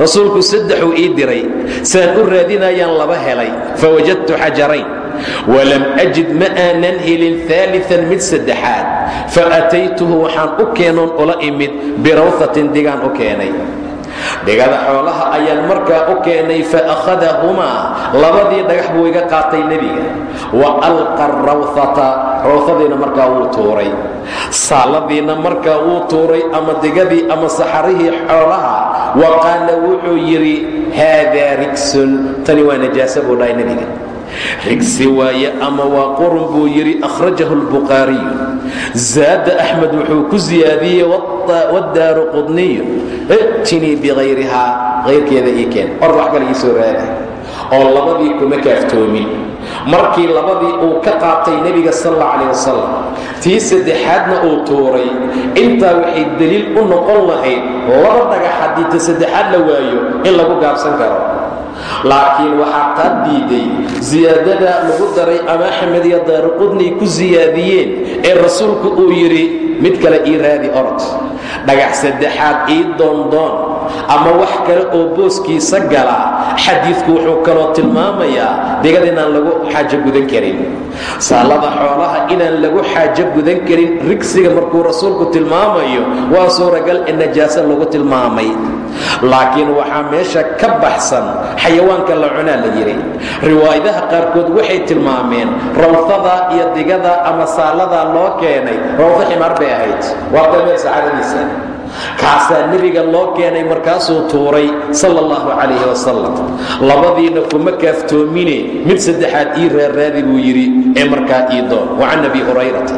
Rasuulku saddexuu ii diray saan u raadinayaan laba helay. Fawajadtu xajarayn walam ajid ma aanan helin aalian mid saddexaad. Faataytuhu waxaan u keenoon ula imid birawhatin digaan u keenay. Dhigada xoolaha ayaan markaa u keenay faakhadahumaa labadii dhagax buu iga qaatay nebiga. Wa alqa rawhata rawhadiina markaa wuu tuuray. Saaladiina markaa wuu tuuray ama digadii ama saxarihii xoolaha. Wa wuxuu yidhi haadaa rigsun tani waa najaasa buu dhahay nebiga rigsi waaye ama waa qurun buu yidhi akhrajahu lbukhaariyu zaada axmed wuxuu ku siyaadiyey wadaaru qudniyu i'tinii bikayrihaa kayrkeeda ii keen. Or wax kale ii soo raadi oo labadii kuma kaaftoomin. Markii labadii uu ka qaatay nebiga sal alla calah wasalam tii saddexaadna uu tuuray. Intaa waxay deliil u noqon lahayd laba dhagax haddii ta saddexaad la waayo in lagu gaabsan karo laakiin waxaa taa diiday siyaadada lagu daray ama axmed iyo daaruqudnay ku siyaadiyeen ee rasuulku uu yidhi mid kale ii raadi orod dhagax saddexaad ii doondoon ama wax kale oo booskiisa gala. Xadiidku wuxuu kaloo tilmaamayaa digad inaan lagu xaajo gudan karin. Saalada xoolaha inaan lagu xaajo gudan karin rigsiga markuu rasuulku tilmaamayo waa suuragal in najaaso lagu tilmaamay. Laakiin waxaa meesha ka baxsan xayawaanka la cunaa la yidhi. Riwaayadaha qaarkood waxay tilmaameen rawfada iyo digada ama saaladaa loo keenay rawfo ximaar bay ahayd. Waa dameel saxaaradiisa kaasaa nebiga loo keenay markaasuu tuuray sal allahu calayhi wasalam labadiina kuma kaaftoomine mid saddexaad ii raarraadi buu yidhi ee markaa ii doon. Wa can abi hurayrata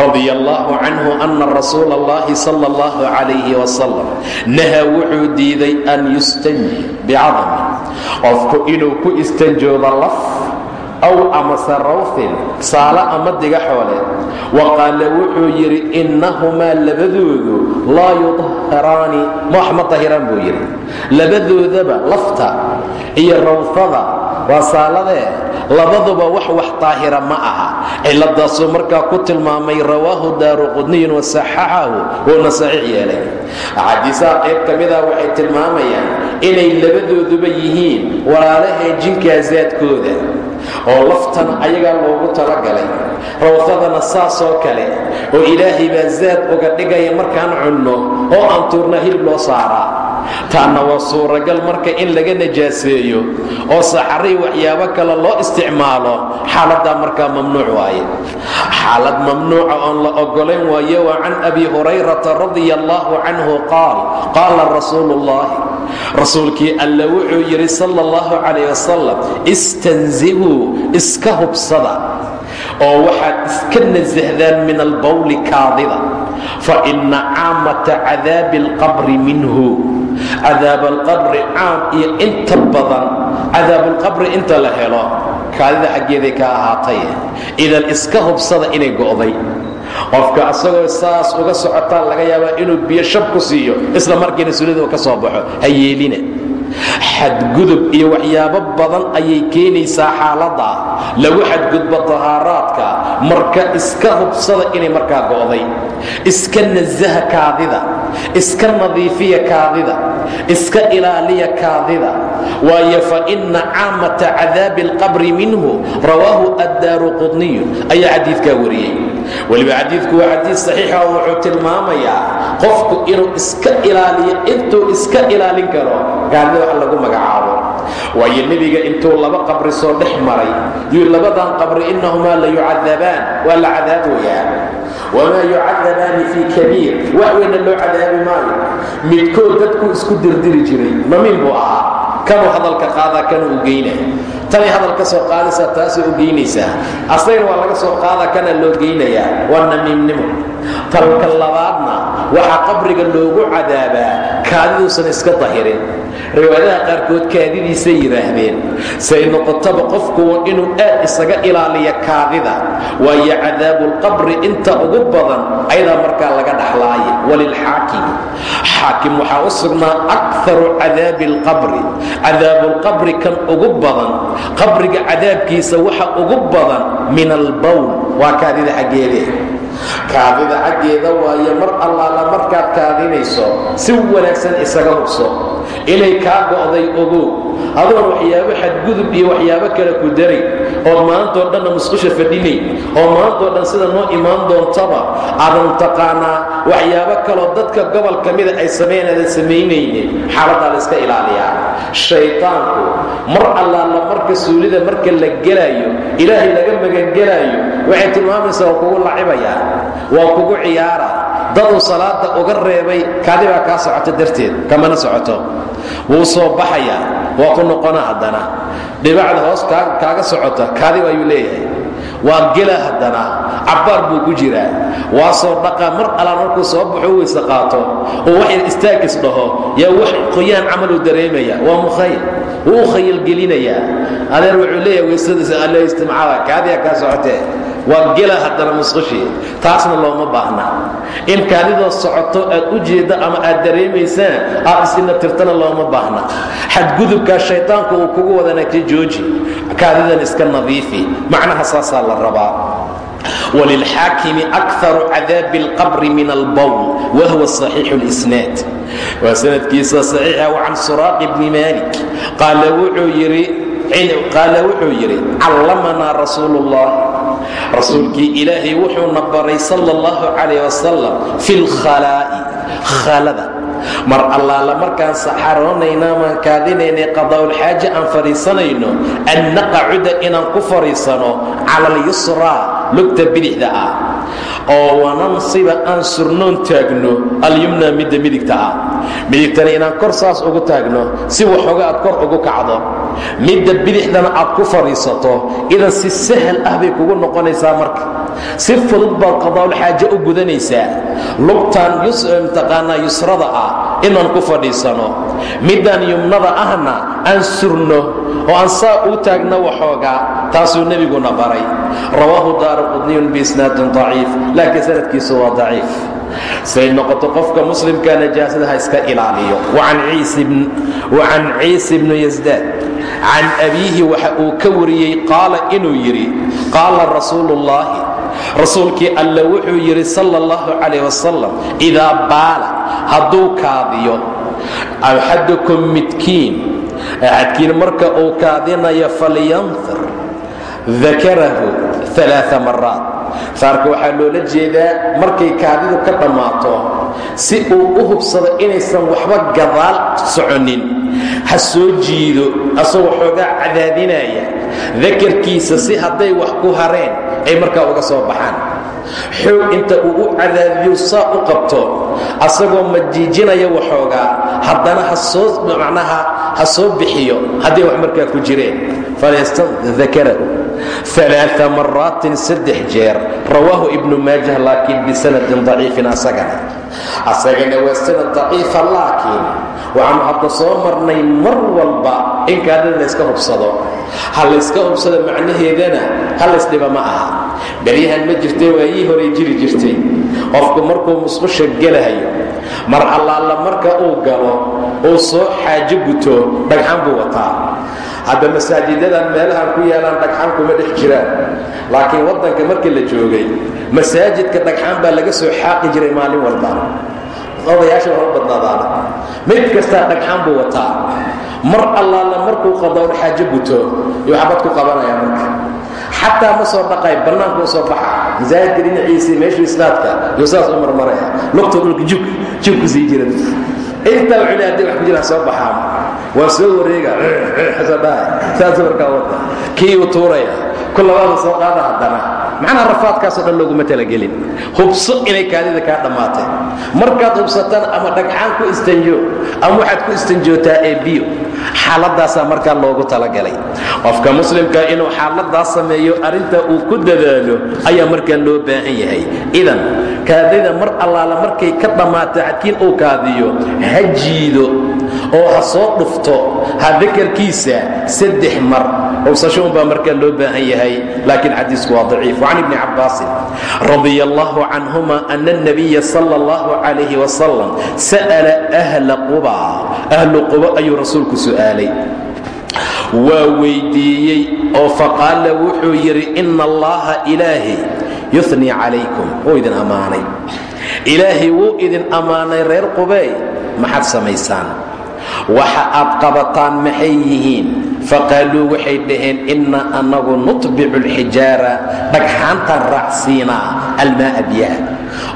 radia allahu canhu ana rasuula allahi sal allahu calayhi wasalam nahaa wuxuu diiday an yustanji bicadami qofku inuu ku istanjoodo laf aw amase rawfin saalo ama diga xooleed wa qaala wuxuu yidhi innahumaa labadoodu laa yudahiraani wax ma dahiraan buu yidhi. Labadoodaba lafta iyo rawfada waa saaladee. Labaduba wax wax daahira ma aha. Ciladaasuu markaa ku tilmaamay rawaahu daaru qudniyun wasaxaxahu wuuna saxiix yeelay. Axaadiisaha qayb ka mida waxay tilmaamayaan inay labadooduba yihiin walaalahee jinkaa saadkooda oo laftan ayagaa loogu talagalay rawfadana saasoo kale oo ilaahay baa zaad uga dhigaya markaan cunno oo aan tuurnaa hilib loo saaraa taanna waa suuragal marka in laga najaaseeyo oo saxarii waxyaabo kale loo isticmaalo xaaladdaa markaa mamnuuc waaye. Xaalad mamnuuca oon la oggolayn waaye waa can abi hurayrata radia allahu canhu qaal qaala rasuulu ullahi rasuulkii alla wuxuu yidhi sal allahu calayh wasalam istanzihuu iska hubsada oo waxaad iska nasahdaan min albawli kaadida fa inna caamata cadaabi alqabri minhu cadaab alqabri caam iyo inta badan cadaabulqabri inta la helo kaadida xaggeeday ka ahaatay. Idan iska hubsada inay go'day. Qofka asagoo saas uga socotaan laga yaabaa inuu biyo shab ku siiyo isla markiina sulida uu ka soo baxo ha yeelina xadgudub iyo waxyaabo badan ayay keenaysaa xaaladda. Lagu xadgudbo tahaaraadka marka iska hubsada inay markaa go'day. Iska nasaha kaadida iska nadiifiya kaadida iska ilaaliya kaadida. Waayo fa inna caamata cadaabi alqabri minhu rawaahu addaaru qudniyu ayaa xadiidkaa wariyey weliba xadiidku waa xadiid saxiixa oo wuxuu tilmaamayaa qofku inuu iska ilaaliyo intuu iska ilaalin karo gaalida wax lagu magacaabo. Waayo nebiga intuu laba qabri soo dhex maray yuu labadan qabri innahumaa la yucadabaan waa la cadaaboyaa wamaa yucadabaani fii kabiir wax weynna loo cadaabi maayo. Midkood dadkuu isku dirdiri jiray mamiin buu ahaa. Kanuu hadalka qaadaa kana u geynaya tanay hadal ka soo qaadaysaa taasay u geynaysaa. Asagana waa laga soo qaadaa kana loo geynayaa. Waa namiimnimo. Talka labaadna waxaa qabriga loogu cadaabaa kaadiduusan iska dahirin. Riwaayadaha qaarkood kaadidiisay yidhaahdeen say noqotaba qofku inuu aad isaga ilaaliya kaadida waayo cadaabulqabri inta ugu badan ayadaa markaa laga dhaxlaaya walilxaakim xaakim. Waxaa u sugnaa akaru cadaabi alqabri cadaabulqabri kan ugu badan qabriga cadaabkiisa waxa ugu badan min albowl waa kaadida xaggeede kaadida xaggeeda waayo mar allaala markaad kaadinayso si wanaagsan isaga hubso. Inay kaa go'day ogow. Adoon waxyaabo xadgudub iyo waxyaabo kale ku daray oo maantoo dhanna musqusha fadhinay oo maantoo dhan sida noo imaan doontaba aadan taqaanaa waxyaabo kaloo dadka gobol ka mida ay samaynaada samaynaynin xaaladdaa la iska ilaaliyaa. Shaytaanku mar allaala marka suulida marka la gelaayo ilaahay laga magangelaayo waxay tilmaamaysaa waa kugu lacibayaa waa kugu ciyaara. Daduu salaada uga reebay kaadibaa kaa socota darteed kamana socoto. Wuu soo baxayaa waa ku noqona haddana. Dhibacda hoos kaaga socota kaadib ayuu leeyahay. Waa gela haddana. Cabbaar buu ku jiraa. Waa soo dhaqaa mar allaan markuu soo baxo weyse qaato. Oo waxay istaagis dhaho. Yaa wax qoyaan camaluu dareemaya. Waa mukhayl wuu u khayalgelinayaa adeer wuxuu leeyahay weysadiisa alle istimcaada kaadiya kaa socotee waa gela haddana musqushii taasna looma baahna in kaadidoo socoto aad u jeeddo ama aad dareemaysaan aad isina tirtana looma baahna xadgudubkaa shaydaanku uu kugu wadana ka jooji kaadidan iska nadiifi macnaha saasaa la rabaa wlilxaakimi akaru cadaabi اlqabri min albowl wahwa صaxiixu اlisnaad waa sanadkiisa saxiixa can suraaqi bni malik qaala wuxuu yidhi callamanaa rasuulu اllah rasuulkii ilaahay wuxuuna baray sal اllahu calayh wasalam fi lkhalaa'i khalada mar allaala markaan saxaroonayna maan kaadinaynay qadaa'ulxaaja aan fadhiisanayno an naqacuda inaan ku fadhiisano cala alyusraa lugta bidixda ah oo wanansiba aan surnoon taagno alyumna midda midigta ah. Midigtana inaan kor saas ugu taagno si waxooga aad kor ugu kacdo. Midda bidixdana aad ku fadhiisato idan si sahal ah bay kugu noqonaysaa marka si fudud baad qadaa'ulxaaje u gudanaysaa. Lugtaan mtaqaanaa yusrada ah inaan ku fadhiisano. Middaan yumnada ahna aan surno oo aan saa uu taagno waxoogaa taasuu nebiguna baray. Rawaahu daara qudniyun biisnaadin daciif laakiin sanadkiisu waa daciif. Say noqoto qofka muslimka najaasada ha iska ilaaliyo. Wacan ciisi bnu yasdaad can abiihi waxa uu ka wariyey qaala inuu yidhi qaala rasuulu ullaahi rasuulkii alle wuxuu yidhi sal اllahu calayh wasalam idaa baala hadduu kaadiyo axadukum midkiin axadkiin marka uu kaadinayo falyanfir dakarahu aaaa maraat. Saarka waxaa loola jeedaa markay kaadidu ka dhammaato si uu u hubsado inaysan waxba gadaal soconin. Ha soo jiido asagoo xoogaa cadaadinaya. Dakarkiisa si hadday wax ku hareen ay markaa uga soo baxaan. Xoog inta uu u cadaadiyo saa u qabto asagoo majiijinaya waxoogaa haddana hasoo macnaha ha soo bixiyo hadday wax markaa ku jireen. Falyastadakarahu aa maraatin saddex jeer. Rawaahu ibnu maajah laakiin bisanadin daciifin asagana. Asagana waa sanad daciifa laakiin waxaanu hadda soo marnay mar walba in kaadida layska hubsado. Ha layska hubsado macnaheedana ha laysdhiba ma aha. Beryahan ma jirtee waayii horay jiri jirtay qofku markuu musqusha gelahayo mar allaala marka uu galo uu soo xaajo guto dhagxaan buu wataa. Hadda masaajidadan meelahan ku yaalaan dhagxaan kuma dhex jiraan. Laakiin waddanka markii la joogay masaajidka dhagxaan baa laga soo xaaqi jiray maalin walba. Odayaasha u badnaadaana mid kastaa dhagxaan buu wataa. Mar allaala markuu qadawn xaajo guto yuu xabad ku qabanaya marka. Xataa ma soo dhaqay bannaanku u soo baxa. Masaajidka dhinaciisii meeshuu islaadka yuu saas u marmaraya. Lugta dhulka jug jug ku sii jira intaa le hadday wax ku jiraan soo baxaan. Waa soo wareega saas markaa wada. Kii uu tuuraya ku labaada soo qaada haddana macnaha rafaadkaasoo dhan looguma talagelin. Hubso inay kaadida kaa dhammaatay. Markaad hubsatana ama dhagxaan ku istanjo ama waxaad ku istanjootaa ee biyo xaaladaasaa markaa loogu talagalay. Qofka muslimka inuu xaaladaas sameeyo arrintaa uu ku dadaalo ayaa markaa loo baahan yahay. Idan kaadida mar allaala markay ka dhammaato xadkiin uu kaadiyo ha jiido oo ha soo dhufto ha dakarkiisa saddex mar awsasho unbaa markaa loo baahan yahay laakiin xadiisku waa daciif. Wacan ibni cabaasin radi allahu canhuma ana اnabiya sala اllahu calayh wasalam sa'ala ahla quba. Ahlu quba ayuu rasuulku su'aalay. Waa weydiiyey oo faqaala wuxuu yidhi ina allaha ilaahi yunii calaykum. Wuu idin ammaanay. Ilaahay wuu idin ammaanay reer qubey maxaad samaysaan. Waxa aad qabataan maxay yihiin? Faqaaluu waxay dhaheen inna annagu nutbicu alxijaara dhagxaantaan raacsiinaa almaa'a biyaha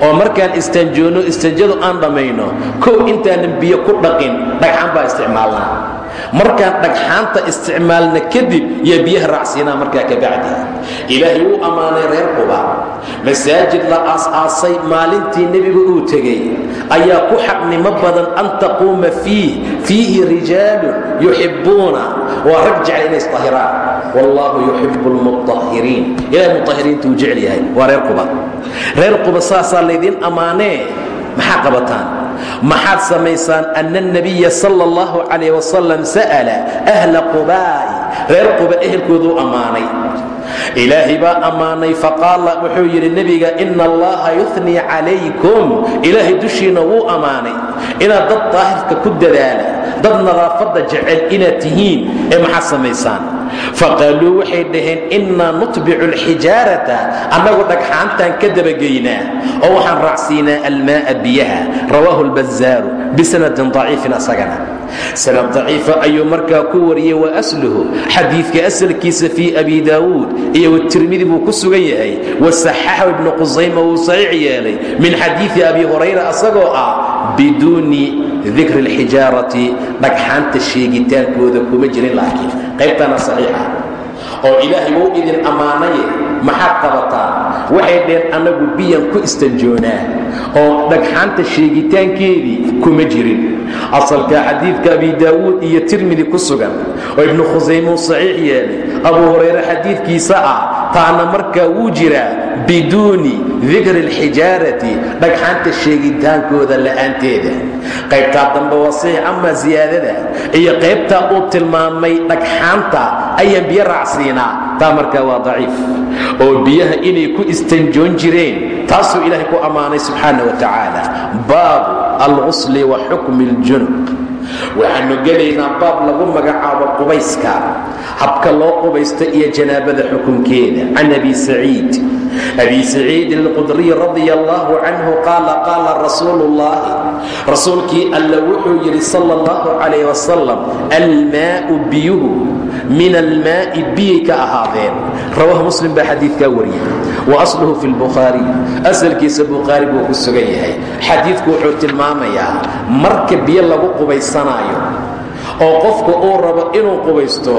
oo markaan istanjoonno istanjadu aan dhammayno kow intaanan biyo ku dhaqin dhagxaan baa isticmaalnaa markaan dhagxaanta isticmaalna kadib yaa biyaha raacsiinaa markaa kabacdiha ilaahay wuu ammaanay reer quba. Masaajid la aas-aasay maalintii nebigu uu tegey. Ayaa ku xaqnimo badan an taquuma fiih. Fiihi rijaalun yuxibbuuna waa rag jecel inay isahiraan wallaahu yuxibu lmuahiriin ilahay muahiriinta jecel yahay. Waa reer quba. Reer quba saasaa laydiin ammaanee maxaa qabataan maxaad samaysaan ana الnabiya sal اllahu calayh wasalam sa'ala ahla qubaa'i reer quba ehelkooduu ammaanay ilaahay baa ammaanay faqaala wuxuu yidhi nebiga ina allaha yuhnii calaykum ilaahay dushiina wuu ammaanay inaad dad daahirka ku dadaala dad nadaafadda jecel inaad tihiin ee maxaa samaysaan Faqaaluu waxay dhaheen innaa nutbicu alxijaarata annagu dhagxaantaan ka dabageynaa oo waxaan raacsiinaa almaa'a biyaha. Rawaahu albazaaru bisanadin daciifin asagana. Sanad daciifa ayuu markaa ku wariyey wa asluhu xadiidka asalkiisa fii abi daawuud iyo watirmidi buu ku sugan yahay wasaxaxahu ibnu qusayma wuu saxiix yeelay min xadiidi abi hurayra asagoo ah biduuni dikri alxijaarati dhagxaanta sheegitaankooda kuma jirin laakiin qaybtana saxiixa. Oo ilaahay wuu idin ammaanaye maxaad qabataan waxay dheen annagu biyan ku istanjoonaa. Oo dhagxaanta sheegitaankeedii kuma jirin. Asalka xadiidka abi daawuud iyo tirmidi ku sugan oo ibnu khusaymuu saxiix yeelay abuu hurayre xadiidkiisa ah taana markaa wuu jiraa biduuni dikri alxijaarati dhagxaanta sheegitaankooda la'aanteeda. Qaybtaa dambe waa saxiix amaa siyaadada iyo qaybtaa uu tilmaamay dhagxaanta ayaan biyo raacsiinaa. Taa markaa waa daciif. Oo biyaha inay ku istanjoon jireen taasuu ilaahay ku ammaanay subxaana wa tacaala baabu alqusli wa xukmi اljunub waxaanu gelaynaa baab lagu magacaabo qubayska habka loo qubaysto iyo janaabada xukunkeeda. Can abi saciid. Abi saciidin alqudriy radi allahu canhu qaala qaala rasuulu ullahi rasuulkii alla wuxuu yidhi sal اllahu calayh wasalam almaau biyuhu min almaa'i biyay ka ahaadeen. Rawaahu muslim baa xadiidkaa wariyey. Wa asluhu fi lbukhaariy asalkiisa bukhaari buu ku sugan yahay. Xadiidku wuxuu tilmaamayaa marka biyo lagu qubaysanaayo oo qofku uu rabo inuu qubaysto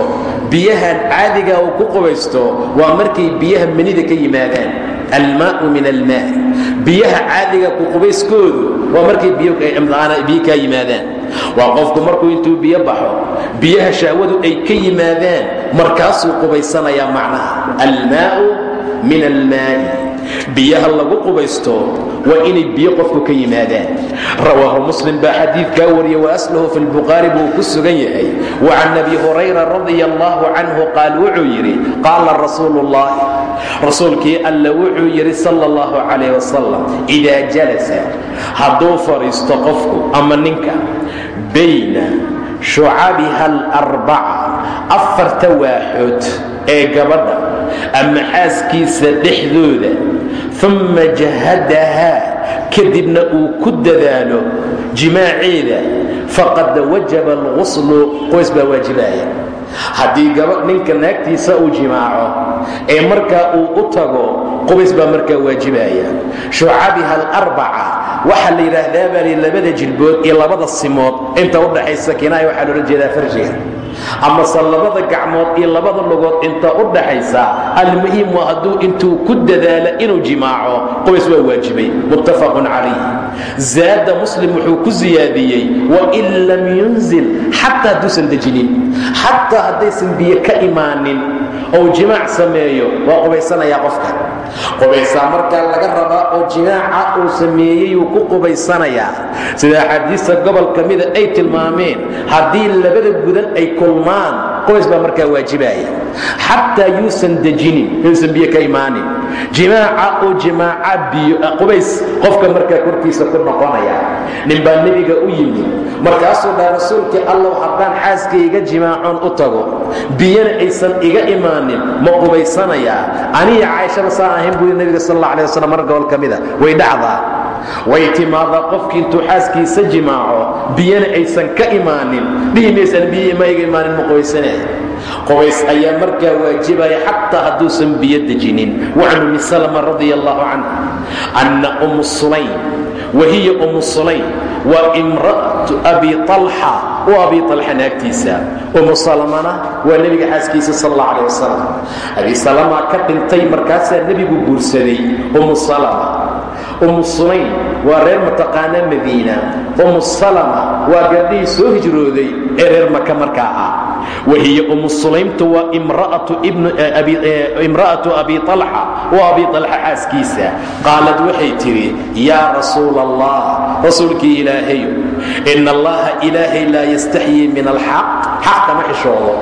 biyahan caadiga uu ku qubaysto waa markay biyaha manida ka yimaadaan. Almaau min almaa biyaha caadiga ku qubayskoodu waa markay biyo kaa yimaadaan waa qofku markuu intuu biyo baxo biyaha shahwadu ay ka yimaadaan markaasuu qubaysanayaa macnaha almaau min almaa'i biyaha lagu qubaysto waa inay biyo qofku ka yimaadaan. Rawaahu muslim baa xadiidkaa wariye waaslahu fi lbukhaari buu ku sugan yahay. Wa can abi hurayra radia allahu canhu qaal wuxuu yidhi qaala rasuulu ullahi rasuulkii alla wuxuu yidhi sal allahu calayh wasalam idaa jalasa hadduu fadhiisto qofku ama ninka bayna shucabiha alarbaca afarta waaxood ee gabadha ama xaaskiisa dhexdooda umma jahadahaa kadibna uu ku dadaalo jimaaceeda faqad wajaba alquslu qoys baa waajibaaya haddii gaba ninka naagtiisa uu jimaaco ee markaa uu u tago qubays baa markaa waajibaya. Shucabiha alarbaca waxaa la yidhaahdaa baa labada jilbood iyo labada simood. Inta u dhaxaysa kinaaya waxaa loola jeedaa farjiga. Amase labada gacmood iyo labada lugood inta u dhaxaysa almuhim waa hadduu intuu ku dadaalo inuu jimaaco qubays waa waajibay. Muttafaqun calayh. Zaada muslim wuxuu ku siyaadiyey wain lam yunzil xataa hadduusan dejinin xataa haddaysan biyo ka imaanin ou jimaac sameeyo waa qubaysanayaa qofka qubaysaa markaa laga rabaa oo jimaaca uu sameeyeyuu ku qubaysanayaa. Sida axaadiista gobol ka mida ay tilmaameen haddii labada gudan ay kulmaan qubays baa markaa waajibaya xataa yuusan dejinin yuusan biyo ka imaanin. Jimaaca oo jimaaca biyo qubays qofka markaa korkiisa ku noqonaya nin baa nebiga u yimid markaasuu dhaa rasuulkii allow haddaan xaaskayga jimaacoon u tago biyana aysan iga imaanin ma qubaysanayaa. Aniya caaishaba saan ahayn buu nebiga sal alla alay mar gobol ka mida way dhacdaa. Way timaadaa qofkii intuu xaaskiisa jimaaco biyana aysan ka imaanin. Dhihi biyo ma iga imaanin ma qubaysanaya qubays ayaa markaa waajibaya xataa hadduusan biyo dejinin. Wacan ummi salama radia allahu canha anna umu sulaym wahiya umu sulaym waa imra'atu abi alxa u abi alxa naagtiisa. Umu salamana waa nebiga xaaskiisa sal alla calah wasalam abi salama ka dhintay markaasaa nebigu guursaday umu salama. Umu sulaym waa reer mataqaanaa madiina. Umu salama waa gabdhihii soo hijrooday ee reer maka markaa ah wahiya umu sulaymtu waa imra'atu abi alxa waa abi alxa xaaskiisa qaalad waxay tidhi yaa rasuul allah rasuulkii ilaahayo ina allaha ilaahay laa yastaxyii min alxaq xaq kama xishoodo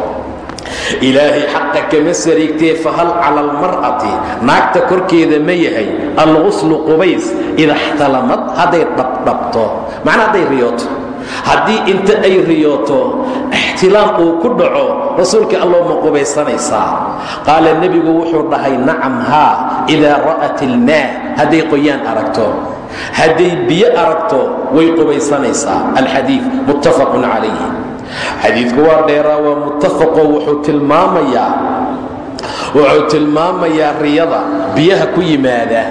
ilaahay xaqa kama sariigtee fahal cala almar'ati naagta korkeeda ma yahay alguslu qubays ida xtalamad hadday dhabdhabto macnaa hadday riyooto haddii inta ay riyooto ixtilaam uu ku dhaco rasuulka allow ma qubaysanaysaa. Qaala nebigu wuxuu dhahay nacam haa idaa ra'at ilmaa hadday qoyaan aragto. Hadday biyo aragto way qubaysanaysaa. Alxadiid muttafaqun calayhi. Xadiidku waa dheeraa waa muttafaqo wuxuu tilmaamayaa wuxuu tilmaamayaa riyada biyaha ku yimaada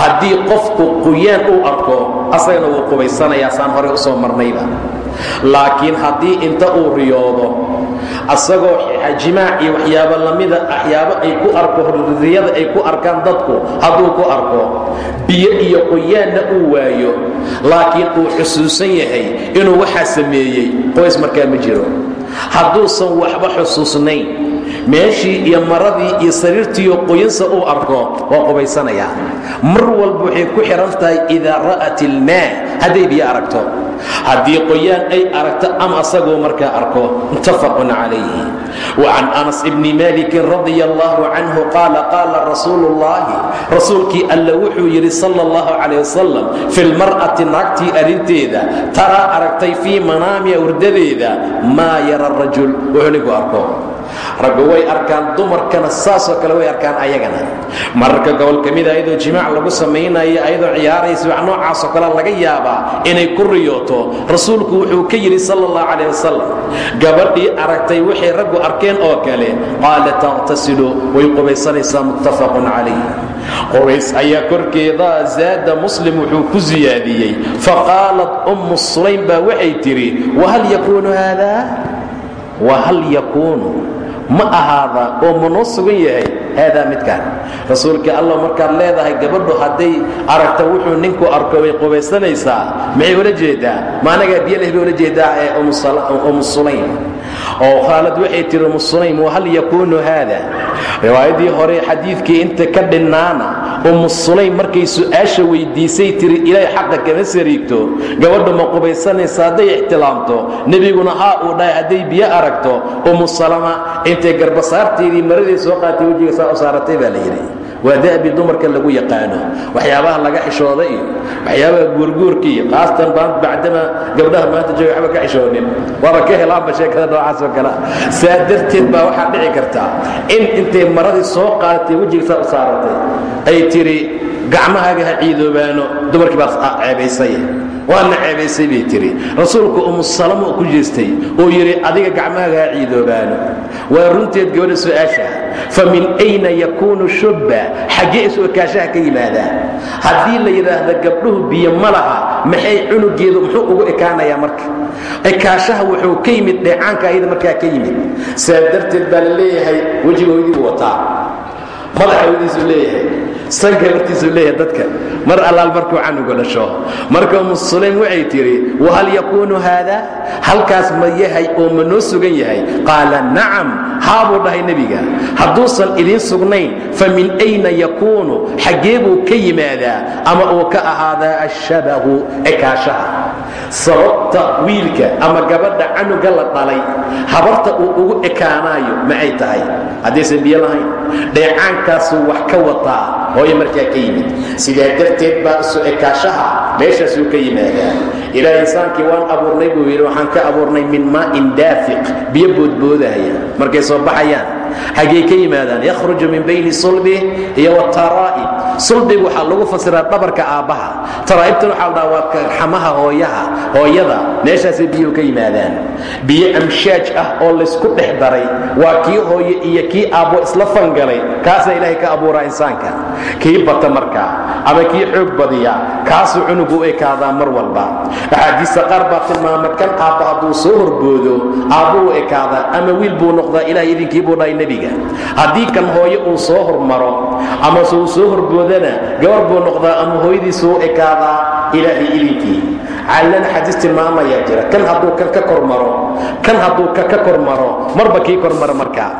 haddii qofku quyaan uu arko asagana wuu qubaysanayaa saan horey u soo marnayba. Laakiin haddii inta uu riyoodo asagoo jimaac iyo waxyaabo lamida waxyaabo ay ku arko riyada ay ku arkaan dadku hadduu ku arko biyo iyo qoyaanna uu waayo laakiin uu xusuusan yahay inuu waxaa sameeyey qoys markaa ma jiro. Hadduusan waxba xusuusnayn meeshii iyo maradii iyo sariirtiiyo qoyansa uu arko waa qubaysanayaa mar walba waxay ku xidhan tahay idaa ra'at ilmaa hadday biyo aragto. Haddii qoyaan ay aragto ama asagoo markaa arko muttafaqun calayhi. Wacan anas ibni malikin radia allahu canhu qaala qaala rasuulu ullahi rasuulkii alla wuxuu yidhi sala allahu calayh wasalam fi lmar'ati naagtii arrinteeda taraa aragtay fii manaamiha hurdadeeda maa yara rajul. Wuxuu ninku arko raggu way arkaan dumarkana saasoo kale way arkaan ayagana. Mararka gobol ka mida ayadoo jimaac lagu samaynayo ayadoo ciyaaraysa wax noocaasoo kale laga yaabaa inay ku riyooto rasuulku wuxuu ka yidhi sal اllah calayh wasalam gabadhii aragtay waxay raggu arkeen oo kale qaala taqhtasilu way qubaysanaysaa muttafaqun calayh. Qubays ayaa korkeeda zaada muslim wuxuu ku siyaadiyey faqaalat ummu sulaym baa waxay tidhi wahal yakuunu haada wahal yakuunu ma ahaada oo manoo sugan yahay haadaa midkaan. Rasuulka allah markaad leedahay gabadhu hadday aragta wuxuu ninku arko way qubaysanaysaa maxay ula jeedaa? Maanagaa biyo leh bay ula jeedaa ee umu sulaym oo khaalad waxay tihi umu sulaym wahal yakuunu haada riwaayaddii hore xadiidkii inta ka dhinnaana umu sulaym markay su'aasha weydiisay tiri ilaahay xaqa kama sariigto gabadhu ma qubaysanaysa hadday ixtilaamto nebiguna haa uu dhahay hadday biyo aragto. Umu salama intay garbasaarteedii maradii soo qaatay wejiga saa u saaratay baa la yidhi waa da'bi dumarka lagu yaqaano. Waxyaabaha laga xishooda iyo waxyaabaha guurguurka iyo khaasatan bacdama gabdhaha maanta jooga waxba ka xishoonin. Waaba ka helaanba sheekada noocaas oo kale. Saa darteed baa waxaa dhici karta in intay maradii soo qaadatay wejiga saa u saaratay. Ay tidhi gacmahaaga ha ciidoobaano dumarkii baa ceebaysay. Waana ceebaysay bay tidhi rasuulku umu salamo ku jeestay uu yidhi adiga gacmahaaga ha ciidoobaano. Waa runteed gabadha su'aasha fa min ayna yakuunu shubba? Xaggee isu ekaashaha ka yimaadaa haddii la yidhaahdo gabdhuhu biyo ma laha maxay cunugeedu muxuu ugu ekaanayaa marka? Ekaashaha wuxuu ka yimid dheecaanka ayada markaa ka yimid. Saa darteed baa la leeyahay wejiga hoydii wataa madaxa hoydiisuu leeyahay sanka hortiisuu leeyahay dadka mar allaal markuu canuga dhasho marka umu sulaym waxay tidhi wahal yakuunu haada halkaas ma yahay oo ma noo sugan yahay. Qaala nacam haa buu dhahay nebiga. Hadduusan idiin sugnayn fa min ayna yakuunu? Xaggee buu ka yimaadaa ama uu ka ahaadaa ashabahu ekaashaha sababta wiilka ama gabadha canuga la dhalay habarta uu ugu ekaanaayo maxay tahay? Haddaysan biyo lahayn dheecaankaasuu wax ka wataa hooye markaa ka yimid. Sidaa darteed baa isu ekaashaha meeshaasuu ka yimaadaa. Ilaahay insaankii waan abuurnay buu yidhi waxaan ka abuurnay min maa'in daafiq biyo boodboodaya markay soo baxayaan. Xaggay ka yimaadaan yakhruju min bayni sulbi iyo wataraa'ib sulbigu waxaa lagu fasiraa dhabarka aabbaha taraa'ibtan waxaa la dhaha waa xamaha hooyaha. Hooyada meeshaasay biyuhu ka yimaadaan. Biyo amshaaj ah oo laysku dhex daray waa kii hooye iyo kii aabbo isla fangalay. Kaasaa ilaahay ka abuuraa insaanka. Kii bata markaa ama kii xoog badiya kaasuu cunugu u ekaadaa mar walba. Axaadiista qaar baa tilmaama kan aabba hadduu soo horboodo aabbu u ekaadaa ama wiil buu noqdaa ilahay idinkii buu dhahay nebiga. Haddii kan hooye uu soo hormaro amase uu soo gabadhoodana gabar buu noqdaa ama hooyadiisu u ekaadaa ilaahay idinkii callana xadiis tilmaamayaa jira kan hadduu kan ka kor maro kan hadduu ka ka kor marba kii kor mara markaa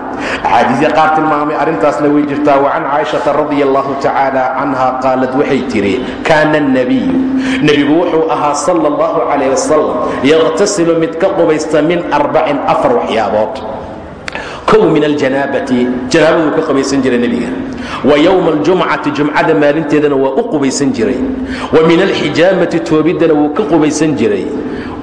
axaadiisya qaar tilmaamay arrintaasna way jirtaa wa can caaishata radi allahu tacaala canha qaalad waxay tidhi kaana annabiyu nebigu wuxuu ahaa sala allahu calayh wasalam yaqhtasilu mid ka qubaysta min arbacin afar waxyaabood kow min aljanaabati janaabaduu ka qabaysan jiray nebiga wa yowma aljumcati jumcada maalinteedana waa u qubaysan jiray wa min alxijaamati toobiddana wuu ka qubaysan jiray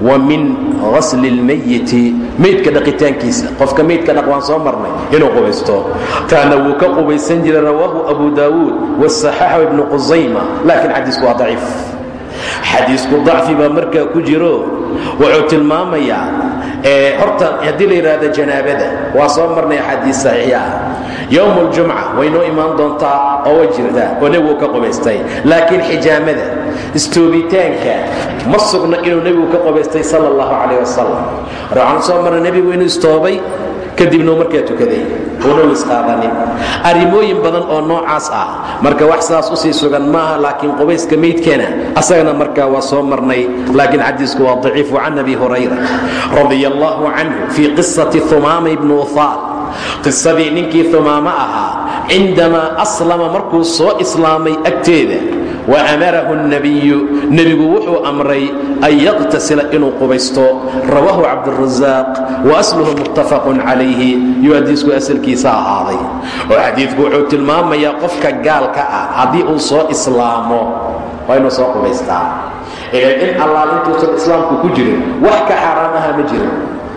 wa min hasli lmayiti meydka dhaqitaankiisa qofka meydka dhaq waan soo marnay inuu qubaysto taana wuu ka qubaysan jiray rawaahu abu daawuud wasaxaxu ibnu qusayma laakiin xadiisku waa daciif xadiisku dacfi baa markaa ku jiro wuxuu tilmaamayaa horta haddii la yidhaahdo janaabada waa soo marnay xadiis saxiix ah. Yowm اljumca way noo imaan doontaa oo way jirtaa oo nebigu ka qubaystay. Laakiin xijaamada istoobitaanka ma sugna inuu nebigu ka qubaystay sal اllahu calayh wasalam waxaan soo marnay nebigu inuu istoobay kadibna uu markaa tukaday uuna wisqaadanin arrimooyin badan oo noocaas ah. Marka wax saas u sii sugan maaha laakiin qubayska meydkana asagana markaa waa soo marnay. Laakiin xadiisku waa daciifu can abi hurayra radia allahu canhu fii qisati humaama ibni uhaal qisadii ninkii humaamo ahaa cindamaa aslama markuu soo islaamay agteeda wamarahu اnabiyu nebigu wuxuu amray an yaqtasila inuu qubaysto. Rawaahu cabdurasaaq waasluhu muttafaqun calayhi. Yuu hadiisku asalkiisa ahaaday. Oo xadiidku wuxuu tilmaamayaa qofka gaalka ah haddii uu soo islaamo. Waa inuu soo qubaystaa. Ilan in allaal intuusan islaamku ku jirin wax ka xaaraamaha ma jirin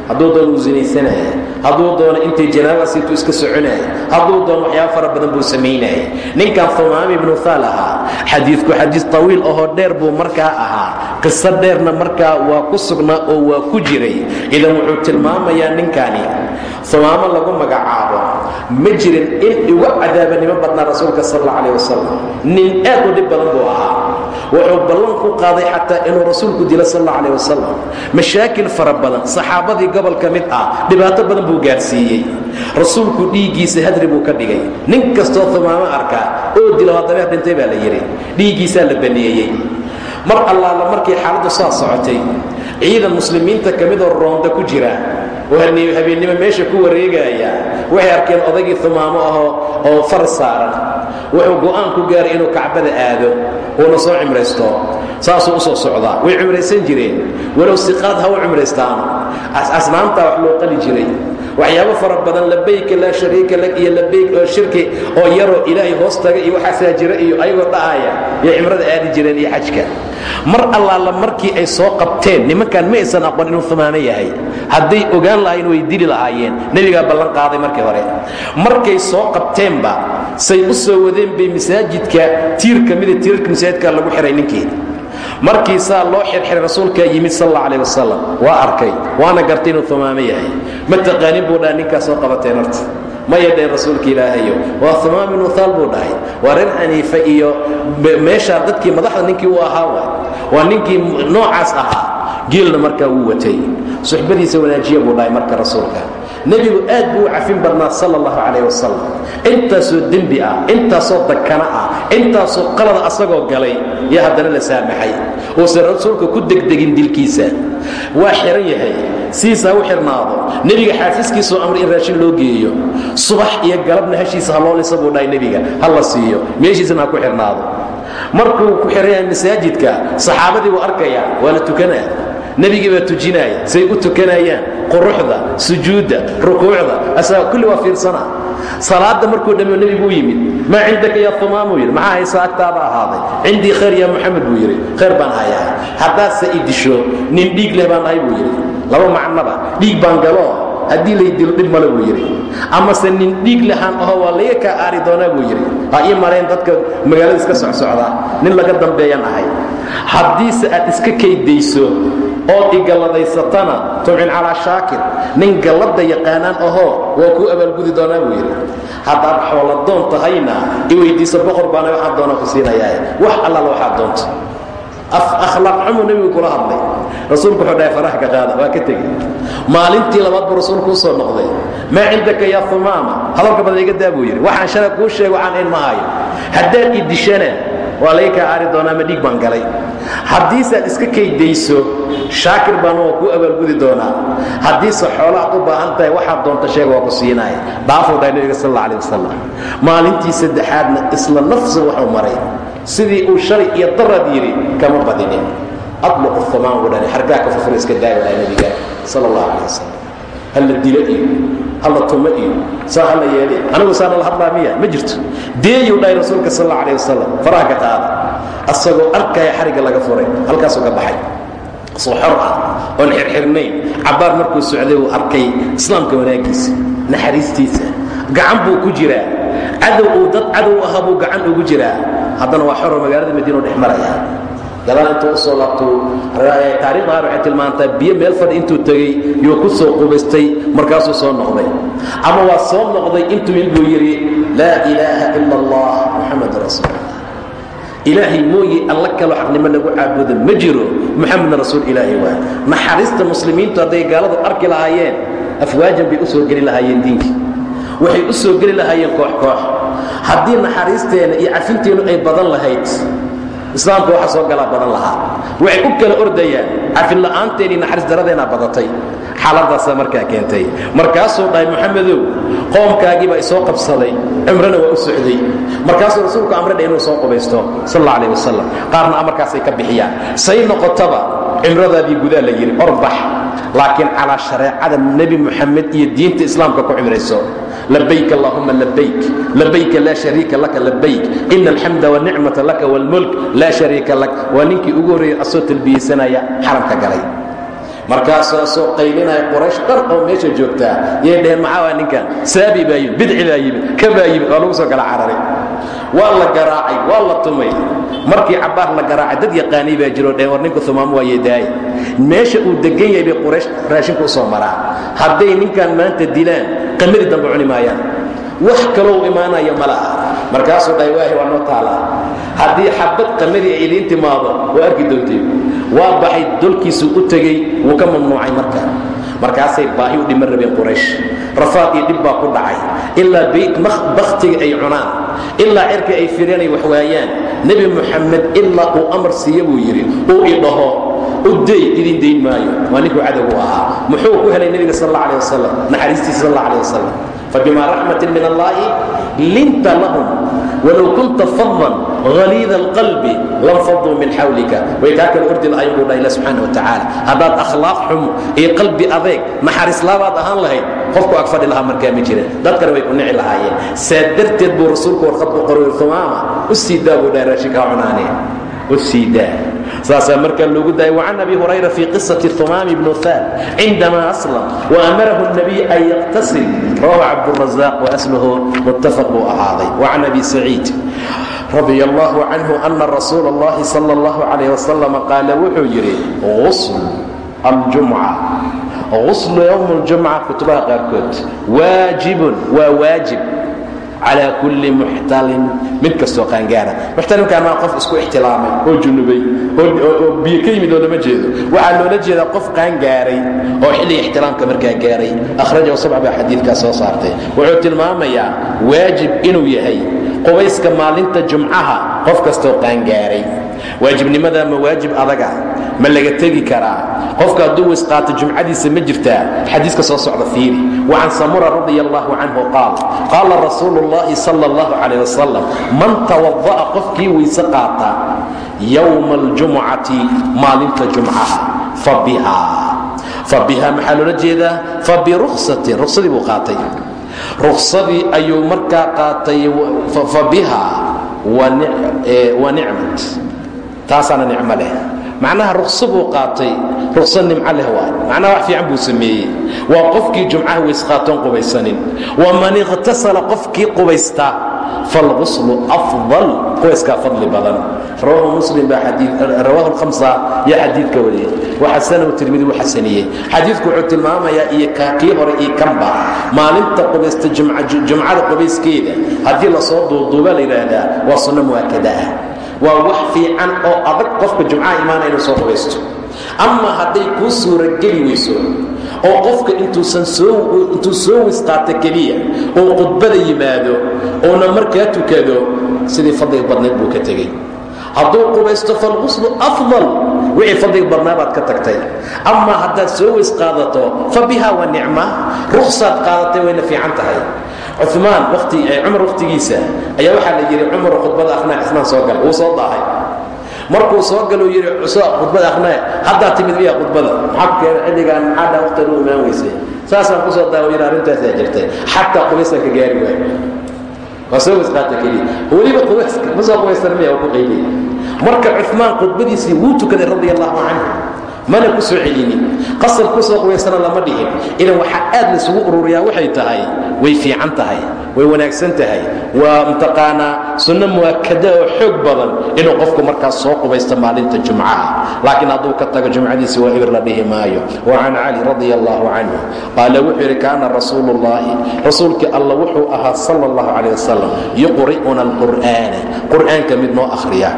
hadduu doono uu sinaysanaya hadduu doono intay janaabasiitu iska soconaya hadduu doono waxyaaba fara badan buu samaynaya ninkan humaam ibnu haal ahaa xadiidku xadiis tawiil ahoo dheer buu markaa ahaa. Qiso dheerna markaa waa ku sugnaa oo waa ku jiray. Idan wuxuu tilmaamayaa ninkani humaamo lagu magacaabo ma jirin in igu cadaabanimo badnaa rasuulka sal alla wasalam nin aad u dhib badan buu ahaa wuxuu ballan ku qaaday xataa inuu rasuulku dilo sal alla calah wasalam mashaakil fara badan saxaabadii gobol ka mid ah dhibaato badan buu gaadhsiiyey. Rasuulku dhiiggiisa hadri buu ka dhigay. Nin kastoo humaamo arkaa oo dilo haddabee dhintay baa la yidhi. Dhiiggiisaa la baneeyey. Mar allaala markii xaaladdu saa socotay ciidan muslimiinta ka midoo roonda ku jira oo habeennimo meesha ku wareegaya. Waxay arkeen odaygii humaamo ahoo oo far saaran. Wuxuu go'aan ku gaaray inuu kacbada aado. Uuna soo cimraysto. Saasuu u soo socdaa. Way cumraysan jireen. Walow siqaad ha u cumraystaano asnaamtaa wax loo qali jiray waxyaabo fara badan labayka laa shariika lak iyo labayk oo shirki oo yaroo ilaahay hoos taga iyo waxaasaa jira iyo ayagoo dhahaya yay cimrada aadi jireen iyo xajka. Mar allaala markii ay soo qabteen nimankan ma aysan aqoon inuu humaamo yahay. Hadday ogaan lahayn way dili lahaayeen. Nebigaa ballan qaaday markii hore. Markay soo qabteenba say u soo wadeen bay masaajidka tiir ka mida tiirarka masaajidka lagu xihay ninkii markii saa loo xirxiray rasuulkaa yimid sal alla calah wasalam waa arkay waana gartay inuu humaamo yahay. Ma taqaanin buu dhaha ninkaa soo qabateen horta maya dheen rasuulka ilaahayo. Waa humaam ibnu haal buu dhahay. Waa reer xaniife iyo meeshaa dadkii madaxda ninkii u ahaa waay. Waa ninkii noocaas ahaa. Geelna markaa wuu watay. Suxbadiisa wanaajiya buu dhahay marka rasuulka nebigu aad buu u cafin badnaa sal allahu calayh wasalam intaasoo dembi ah intaasoo dakana ah intaasoo qalada asagoo galay yaa haddana la saamaxay. Uusan rasuulka ku degdegin dilkiisa. Waa xiran yahay siisaa u xirnaado. Nebiga xaafiskiisoo amray in raashin loo geeyo. Subax iyo galabna hashiisa ha loo buu dhahay nebiga ha la siiyo. Meeshiisana ha ku xirnaado. Markuu ku xiran yahay masaajidka saxaabadii buu arkayaa waa la tukanaa nebigii baa tujinaya say u tukanayaan quruxda sujuudda rukuucda asaga kulli waa fiirsana. Salaadda markuu dhammo nebigu u yimid maa cindaka ya humaamuu yidhi. Maxaa haysa agtaada ahaaday. Cindii khayr ya moxamed buu yidhi. Khayr baan hayaa. Haddaadse i nin dhiig leh baan ahay buu yidhi. Laba macnaba dhiig baan galoo haddii lay dilo dhib male buu yidhi. Amase nin dhiig lahaan aho waa laga kaa aari doonaa buu yidhi. Ha ii malayn dadka magaalada iska socsocdaa nin laga dambeeyan ahay. Haddiise aad iska kaydayso ood igalladaysatana tumcin calaa shaakir. Nin galladda yaqaanaan ahoo waa kuu abaalgudi doonaa buu yidhi. Haddaad xooladoon tahayna i weyddiiso boqor baana waxaan doona ku siinayaa. Wax allaala waxaad doonto akhlaaq xumuu nebigu kula hadlay. Rasuulku wuxuu dhahay faraha qaada waa ka tegey. Maalintii labaad buu rasuulku u noqday. Maa cindaka yaa humaama hadalka badan iga daa buu yidhi. Waxaan shala kuu sheego waxaan in haddaad i waa laga kaa aari doonaa ma dhiig baan galay. Haddiisead iska kaydayso shaakir baana waa kuu abaalgudi doonaa. Haddiise xoolo aad u baahan tahay waxaad doonta sheega waa ku siinaya dhaafuu dhahay nebiga sal alla alih wasalam maalintii saddexaadna isla nafsi waxuu maray. Sidii uu shalay iyo darad yidhi kama badinin. Adluqu humaan buu dhani xargaa ka fufur iska daaya dhahay nebiga sal allah calah wasalam halla dilo iyo hala tuma iyo saa hala yeeli anigu saana la hadlaa miya ma jirto. Deeyuu dhahay rasuulka sal alla alah wasalam faraha asagoo arkaya xarigga laga furay halkaasuu ka baxay. Soo xor ah oon xirxirnayn. Cabbaar markuu socday uu arkay islaamka wanaagiisa naxariistiisa. Gacan buu ku jiraa. Cadow uu dad cadow ahaa buu gacan ugu jiraa. Haddana waa xoroo magaalada madiina u dhex maraya gadaal intuu u soo laabto taarikhda qaar waxay tilmaantaa biyo meel fadhi intuu tegey yuu ku soo qubaystay markaasuu soo noqday. Ama waa soo noqday intuu inbuu yidhi laa ilaaha ila allah muxamadu rasuul ilaahay mooye alla kaloo xaqnimo lagu caabudo ma jiro muxamedna rasuul ilaahi waay naxariista muslimiintu hadday gaaladu arki lahaayeen afwaajan bay u soo geli lahaayeen diinkii waxay u soo geli lahaayeen koox koox haddii naxariisteenna iyo cafinteennu ay badan lahayd islaamka waxa soo galaa badan lahaa. Waxay u kala ordayaan cafin naxariis daradeenaa badatay. Xaaladaasaa markaa keentay. Markaasuu dhahay moxamedow qoomkaagii baa isoo qabsaday cimrona waa u socday. Markaasuu rasuulku amradha inuu soo qubaysto sal alla alih wasalam qaarna amarkaasay ka bixiyaan. Say noqotaba cimradaadii gudaa la yidhi orbax. Laakiin calaa shareecada nebi moxamed iyo diinta islaamka ku cimrayso labayk allahuma labayk labayka laa shariika laka labayk ina alxamda wanicmata laka wاlmulk laa shariika lak waa ninkii ugu horreeyey asoo talbiyeysanaya xaramka galay markaasoo soo qaylinaya quraysh dhan oo meesha joogtaa yay dheheen maxaa waa ninkan saabi baa yimid bidci baa yimid ka baa yimid waa lagu soo gala cararay waa la garaacay waa la tumay markii cabbaar la garaacay dad yaqaanay baa jiroo dheheen war ninku tumaamo waa yeedaaye meesha uu degan yahay bay quraysh raashinku u maraa hadday ninkan maanta dilaan qamadi dambe cuni maayaan. Wax kaloo imaanaya ma laha. Markaasuu dhahay waahi waa noo taalaa haddii xabad qamadi ay idiin timaado waa arki doonteen waa baxay dolkiisuu u tegey wuu ka mamnuucay marka. Markaasay baahi u dhiman rabeen quraysh. Rafaad iyo dhib baa ku dhacay. Ilaa bakhtiga ay cunaan. Ilaa cirka ay fireen ay wax waayaan. Nebi moxamed ilaa uu amar siiya buu yidhi uu idhaho uday idin dayn maayo. Waa ninkuu cadowgu ahaa. Muxuu ku helay nebiga sal alla alih wasalam naxariistiisa sal alla alih wasalam fabima raxmatin min allahi linta lahum walow kunta fadan haliida alqalbi lanfaduu min xawlika way kaa kala ordi lahayn buu dhaha ilah subxaana wa tacaala haddaad akhlaaq xumo iyo qalbi adeeg naxariislaabaad ahaan lahayd qofku ag lahaa markaa ma jirin dadkana way ku nici lahaayeen. Saa darteed buu rasuulku warqad u qoray humaama u sii daa buu dhaha raashinkaa cunaanee u sii daa saasaa markaa loogu daayay wacan abi hurayra fii qisati humaami bnu thaal cindama aslam waamarahu nabiy an yaqtasil. Rawahu cabdurazaq waasluhu muttafaq ahaaday. Wacan abi saciid radi allahu canhu ana rasuula allahi sal اllahu calayh wasalam qaala wuxuu yidhi usl aljumca uslu ywm ljumca kutubaha qaarkood waajibun waa waajib calى kulli muxtalin mid kastoo qaangaara muxtalimkaan maa qof isku ixtilaamay oo junubay oo biyo ka yimid oo lama jeedo waxaa loola jeedaa qof qaangaaray oo xilliga ixtilaamka markaa gaaray akhrajahu sabc baa xadiidkaa soo saartay wuxuu tilmaamayaa waajib inuu yahay qubayska maalinta jumcaha qof kastoo qaangaaray waajibnimadaa ma waajib adaga ma laga tegi karaa. Qofka hadduu wisqaato jumcadiisa ma jirtaa xadiiska soo socda fiiri. Wacan samura radi allahu canhu qaal qaala rasuulu اllahi sal اllahu calayh wasalam man tawada'a qofkii weyse qaata yowma aljumcati maalinta jumcaha fabiha fabiha maxaa loola jeedaa? Fabiruksatin ruksadii buu qaatay. Ruksadii ayuu markaa qaatay fabiha waa nicmat. Taasaana nicmo leh macnaha rukso buu qaatay. Rukso nimco leh waay. Macnaha wax fiican buu sameeyey. Waa qofkii jumcaha weysqaatoon qubaysanin. Waman iqhtasala qofkii qubaysta falquslu afdal. Qubayskaa fadli badan. Rawahu muslim baa rawahu lhamsa yaa xadiidka wariyey. Waxasanahu tirmidi u xasaniyey. Xadiidku wuxuu tilmaamayaa iyo kii hore iyo kanba maalinta qubaysta jumcada qubayskeeda haddii la soo duuduuba la yidhaahdaa waa sunno mu'akada ah waa wax fiican oo adag qofka jumcaha imaanaya inuu soo qubaysto ama hadday kuu suurageli weyso oo qofka intuusan intuu soo wisqaato keliya oo khudbada yimaado uuna markaa tukado sidii fadliga badnayd buu ka tegey. Hadduu qubaysto falquslu afdal wixii fadliga badnaa baad ka tagtay. Ama haddaad soo weys qaadato fa biha waa nicma ruksaad qaadatay wayna fiican tahay cumaan wati cumar wakhtigiisa ayaa waxaa la yidhi cumar khudbada akhnaa cismaan soo gal wuu soo daahay markuu soo galuu yidhi khudbada akhnaya haddaa timid miya khudbada? Maxaa ku keena xilligaan maxaa dhaa waqtigan u imaan weysay? Saasaan ku soo daawo yidhi arrintaasaa jirtay. Xataa qubaysan gaari waayo. Waa soo ma soo qubaysan miya waa ku qayliyay marka cumaan khudbadiisii wuu tukaday radia allahu canhu mana ku soo celinin qasar ku soo qubaysana lama dhihin. Idan waxaa aad laysugu ururiyaa waxay tahay way fiican tahay way wanaagsan tahay. Waa mataqaanaa sunno mu'akada oo xoog badan inuu qofku markaas soo qubaysto maalinta jumcaha. Laakiin hadduu ka tago jumcadiisi waa ibir la dhihi maayo. Wa can cali radia allahu canhu qaala wuxuu yidhi kaana rasuulu ullahi rasuulkii alla wuxuu ahaa sala allahu calayh wasalam yuqri'una alqur'aana. Qur'aanka mid noo akhriya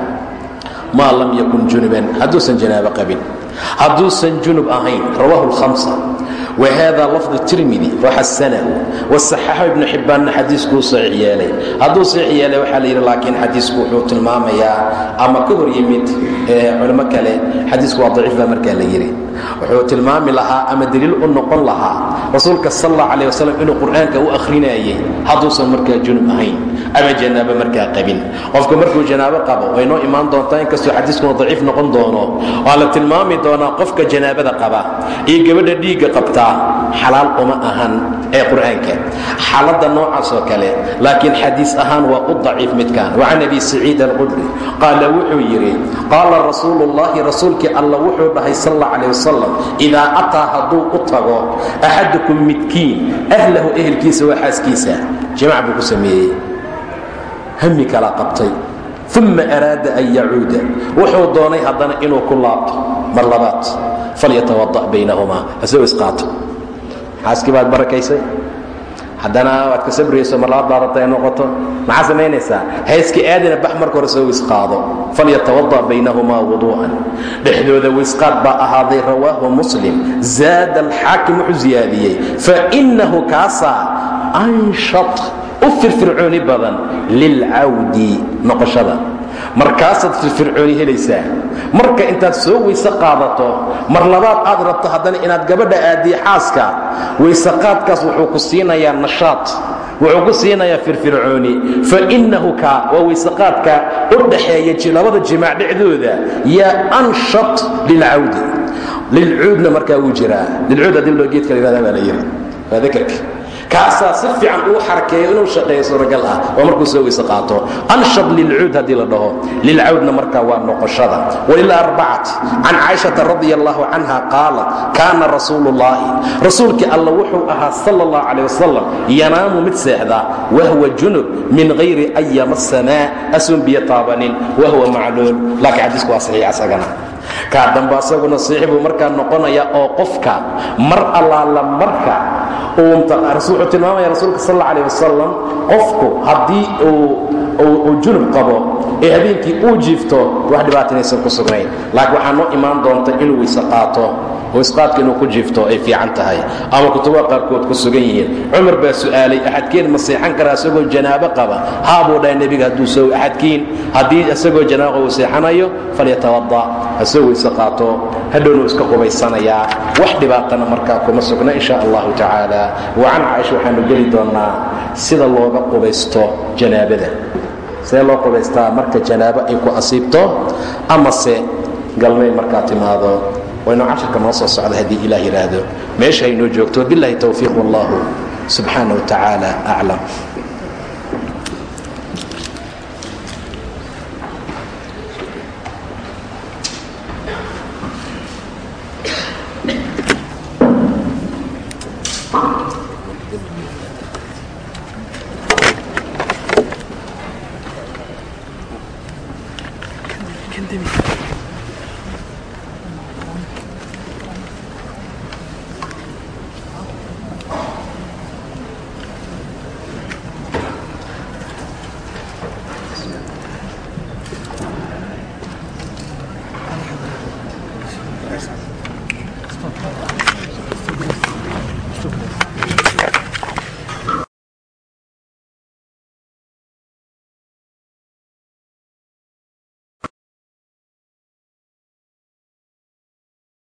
maa lam yakun junuban hadduusan janaabo qabin hadduusan junub ahayn rawahu hamsa wahada lafdu tirmidi raxasanahu wasaxaxo ibnu xibbaanna xadiiskuu saxiix yeelay hadduu saxiix yeelay waxaa la laakiin xadiisku wuxuu tilmaamayaa ama ka hor yimid culimo kale xadiisku waa daciif baa markaa la yidhi wuxuu tilmaami lahaa ama deliil u noqon lahaa rasuulka sal alla alih wasalam inuu qur'aanka u akhrinayay hadduusan markaa junub ahayn ama janaabo markaa qabin. Qofku markuu janaabo qabo way noo imaan doontaa inkastoo xadiiskuna daciif noqon doono. Waa la tilmaami doonaa qofka janaabada qaba. Iyo gabadha dhiigga qabtaa xalaal uma ahan ee qur'aanka. Xaaladda noocaas oo kale laakiin xadiis ahaan waa u daciif midkan wacan abi saciid alqudri qaala wuxuu yidhi qaala rasuulu ullahi rasuulkii alla wuxuu dhahay sal alla calah wasalam idaa ataa hadduu u tago axadukum midkiin ahlahu ehelkiisa waa xaaskiisa jimac buu ku sameeyey hami kala qabtay. Uma araada an yacuuda wuxuu doonay haddana inuu ku laabto. Mar labaad falyatawada' baynahumaa hasoo isqaato. Xaaskii baad barakaysay? Haddana waad ka sabrayso mar labaad baad rabta noqoto. Maxaa samaynaysaa? Hayska aadina bax marka hore soo wisqaado falyatawada' baynahumaa wuduu'an. Dhexdooda wisqaad baa ahaaday rawaahu muslim. Zaada alxaakim wuxuu ziyaadiyey. Fainahu kaasaa anshat firfircooni badan lilcawdi noqoshada. Markaasaad firfircooni helaysaa. Marka intaad soo weyse qaadato mar labaad aad rabto haddana inaad gabadha aadiye xaaska weyseqaadkaas wuxuu ku siinayaa nashaad wuxuu ku siinayaa firfircooni fainnahu ka waa weyseqaadka u dhaxeeya labada jimaac dhexdooda yaa anshat lilcawdi lilcuudna markaa wuu jiraa. Lilcuud haddii loo geedka la yhahda baa la yidhi waa dakarka kaasaa si fiican uu xarkeeyo inuu shaqeeyo suuragal ah waa markuu soo weyse qaato. Anshad lilcuud haddii la dhaho. Lilcawdna markaa waa noqoshada. Walilarbacati can caaishata radi allahu canha qaala kaana rasuulu ullaahi rasuulkii alla wuxuu ahaa sala allah caleh wasalam yanaamu mid seexda wahwa junub min hayri an yamasamaa asun biyo taabanin wahwa macluul. Laakiin xadiisku waa saxiix asagana kaa dambe asaguna saxiix buu markaa noqonaya oo qofka mar allaala marka wuxuu tilmaamaya rasuulka sal alla alih wasalam qofku haddii uu junub qabo ee habeenkii uu jiifto wax dhibaata inaysan ku sugnayn. Laakiin waxaa noo imaan doonta inuu weyse qaato oo isqaadka inuu ku jiifto ay fiican tahay. Ama kutubaha qaarkood ku sugan yihiin cumar baa su'aalay axadkeen ma seexan karaa isagoo janaabo qaba. Haa buu dhahay nebiga hadduu soo axadkiin. Haddii isagoo janaabo uu seexanayo falyatawada ha soo weyse qaato. Hadhownu iska qubaysanayaa. Wax dhibaatana markaa kuma sugna in allahu tacaala. Wa caaisha waxaanu geli doonnaa sida looga qubaysto janaabada. See loo qubaystaa marka janaabo ay ku asiibto? Amase galmay markaa timaado waynu casharka noo soo socda haddii ilaah yidhaahdo meesha haynoo joogto biاllahi towfiiq wallahu subxaana wa tacaala aclam